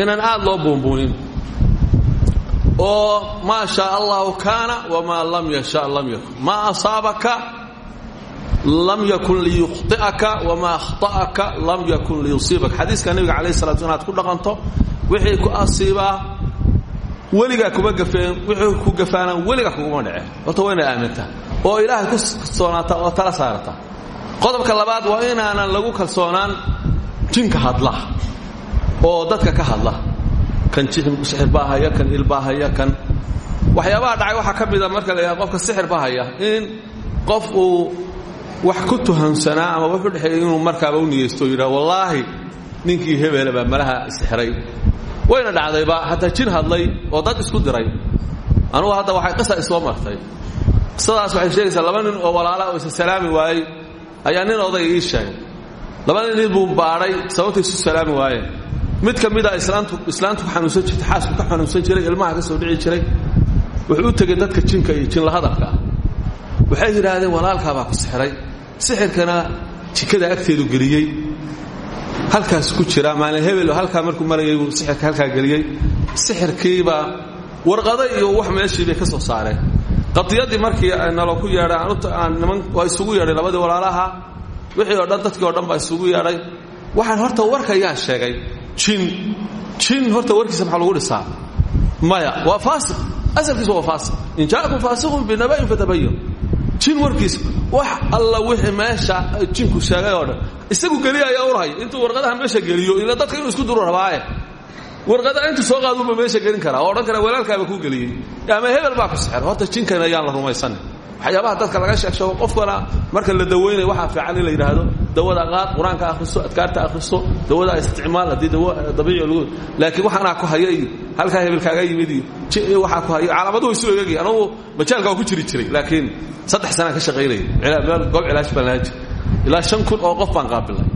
inaan aad loo buunbuunin oo maa shaa allahu kaana wamaa lam yasha lam yakun. Maa asaabaka lam yakun liyukhطi'aka wamaa akhta'aka lam yakun liyusiibaka. Xadiiska nebiga calayh salatu inaad ku dhaqanto wixii ku asiibaa weligaa kuma gafeen wixii ku gafaanaan weligaa kuguma dhaceen horta waa inaad oo ilaahay ku kalsoonaata oo tala saarata. Qodobka labaad waa inaanan lagu kalsoonaan jinka hadla oo dadka ka hadla kan sixir baa kan il baa kan waxyaabaha dhacay waxaa ka mida marka la qofka sixir baa in qof uu wax ku tuhansanaa ama wax u dhexeeya inuu markaaba u niyeysto yidhaha wallaahi ninkii hebele baa malaha sixray. Wayna dhacdayba hataa jin hadlay oo dad isku diray. Anugu hadda waxay qisa isoo martay. Qisadaas waxay sheegaysaa laba nin oo walaala oo isa salaami waayey ayaa nin oday ii sheegay. Labada nin buu baadhay sababta salaami waayeen mid ka mida islaantu islaantu xanuunsan jirtay xaasku ka xanuunsan jiray ilmaha ka soo dhici jiray wuxuu u tegey dadka jinka iyo jinla hadalka ah waxay yidhaahdeen walaalkaabaa ku sixray. Sixirkana jikada agteedu geliyey. Halkaas ku jira maalin hebel halkaa markuu marayay sixirka halkaa geliyey. Sixirkiibaa warqado iyo wax meeshii ka soo saareen. Qadiyadii markii nalo ku yeedhaan niman waa isugu yeedhay labadii walaalaha wixii oo dhan dadkii oo dhan baa isugu yeedhay. Waxaan horta warkayaan sheegay jin jin horta warkiisa maxaa lagu dhisaa? Maya waa faasiq asalkiisa waa faasiq in jaakum faasiqun binaba'in fatabayan jin warkiisa wax alla wixii meesha jinku sheegay oo dhan. Isagu geliya ayaa urhaya intuu warqadaha meesha geliyo ila dadka inuu isku duro rabaaye. Warqadaha intuu soo qaaduba meesha gelin karaa. Oo odhan kara walaalkaaba kuu geliyey. Ama hebel baa ku sixir. Horta jinkan ayaan la rumaysanin waxyaabaha dadka laga sheeg sheego qofkana marka la daweynayo waxaa fiican in la yidhaahdo dawada qaad qur'aanka akhriso adkaarta akhriso dawada isticmaal haddii dawo dabiici lagu laakiin waxaanaa ku haya iyo halkaa hebel kaaga yimid iyo waxaa ku haya calaamaduhu isu egegi anugu majaalka waa ku jiri jiray. Laakiin saddex sanaan ka shaqaynaya goob cilaash baan lahaan jiray ilaa shan kun oo qof baan qaabilay.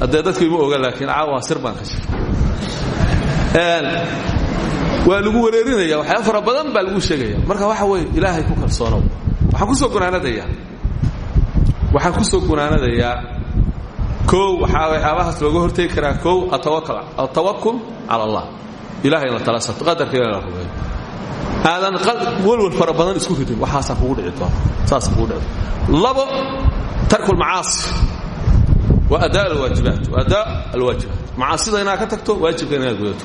Haddee dadku ima oga laakiin caawa sir baan ka jiray waa lagu wareerinaya waxyaaba fara badan baa lagu sheegaya. Marka waxa weye ilaahay ku kalsoonow waxaan ku soo gunaanadayaa. Waxaan ku soo gunaanadayaa. Kow waxaa waxyaabahaas looga hortegi karaa. Kow atawakul cala allah. Ilahay la tala sarto qadarka ilah la rumeeyo. Aadan walwal fara badan isku ridin. Waxaasaa kugu dhici doona. Saasa kugu dhici labo tarku lmacaasi waa adaa alwaajibaat waa adaa alwaajibaat macaasida inaad ka tagto waajibka inaad gudato.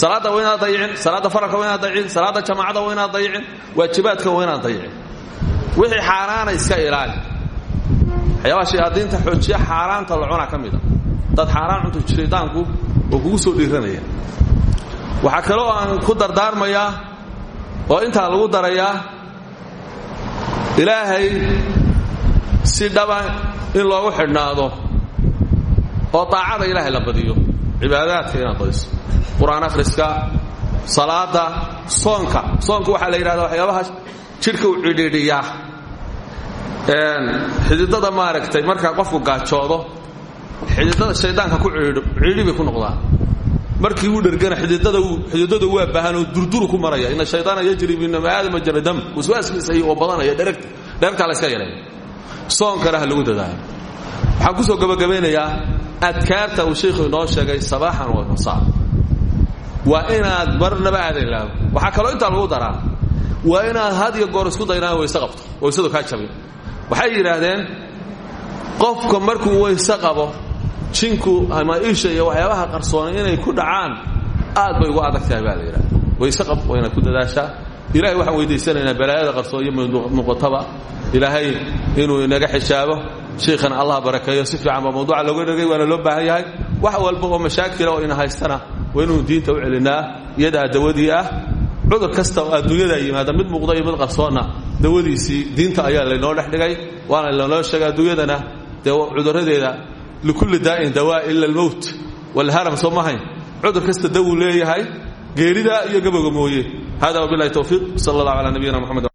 Salaadda waa inaad dayicin salaadda faralka waa inaad dayicin salaadda jamaacada waa inaad dayicin waajibaadka waa inaad dayicin. Wixii xaaraana iska ilaali. Waxyaabaha shayaadiinta xoojiya xaaraanta la cunaa ka mida dad xaaraan cunto shaydaanku oo kugu soo dhiiranaya. Waxaa kaloo aan ku dardaarmayaa oo intaa lagu darayaa ilaahay si dhaba in loogu xidhnaado oo daacada ilaahay la badiyo. Cibaadaadka inaad badiso. Qur'aan akhriska salaada soonka. Soonka waxaa la yidhahdaa waxyaabaha jidhka u cidhiidhiyaa xididada maaragtay markaa qofku gaajoodo xididada shaydaanka ku ciidho ciidhi bay ku noqdaan markii uu dhergana xididada waa baahanoo durduru ku maraya. Ina shaydaana yajri min aadama jara dam. Waswaaskiisa oo badanaya dheragtaa la iska yareeya soonkana ha lagu dadaalo waxaan ku soo gabagabaynayaa adkaarta uu sheikhu inoo sheegay sabaaxan wa masaa waa inaad marnaba aadan ilaabo waxaa kaloo intaa lagu daraa waa inaad had iyo goor isku daynaan wayse qabto waysadu kaa jabin. Waxay yidhaahdeen qofka markuu wayse qabo jinku ama isha iyo waxyaabaha qarsoonay inay ku dhacaan aad bay ugu adag tahay baa la yidhahda wayse qab waa inaad ku dadaashaa. Ilahay waxaan weydiisanaynaa balaayada qarsoon iyo muuqataba ilaahay inuu inaga xijaabo sheikhana allah barakeeyo si fiican baa mawduuca looga dhegay waana loo baahan yahay. Wax walba oo mashaakila oo ina haystana waa inuu diinta u celinaa iyadaa dawadii ah. Cudur kasta oo adduunyada yimaada mid muuqda iyo mid qarsoonna dawadiisii diinta ayaa laynoo dhex dhigay waana lanoo sheegay adduunyadana. Dee cuduradeeda likulli daa'in dawaa ila almowt walharam soo mahayn cudur kasta dawuu leeyahay geerida iyo gabowga mooye. Hada wabilahi towfiiq sal allah calaa nabiyina mxamed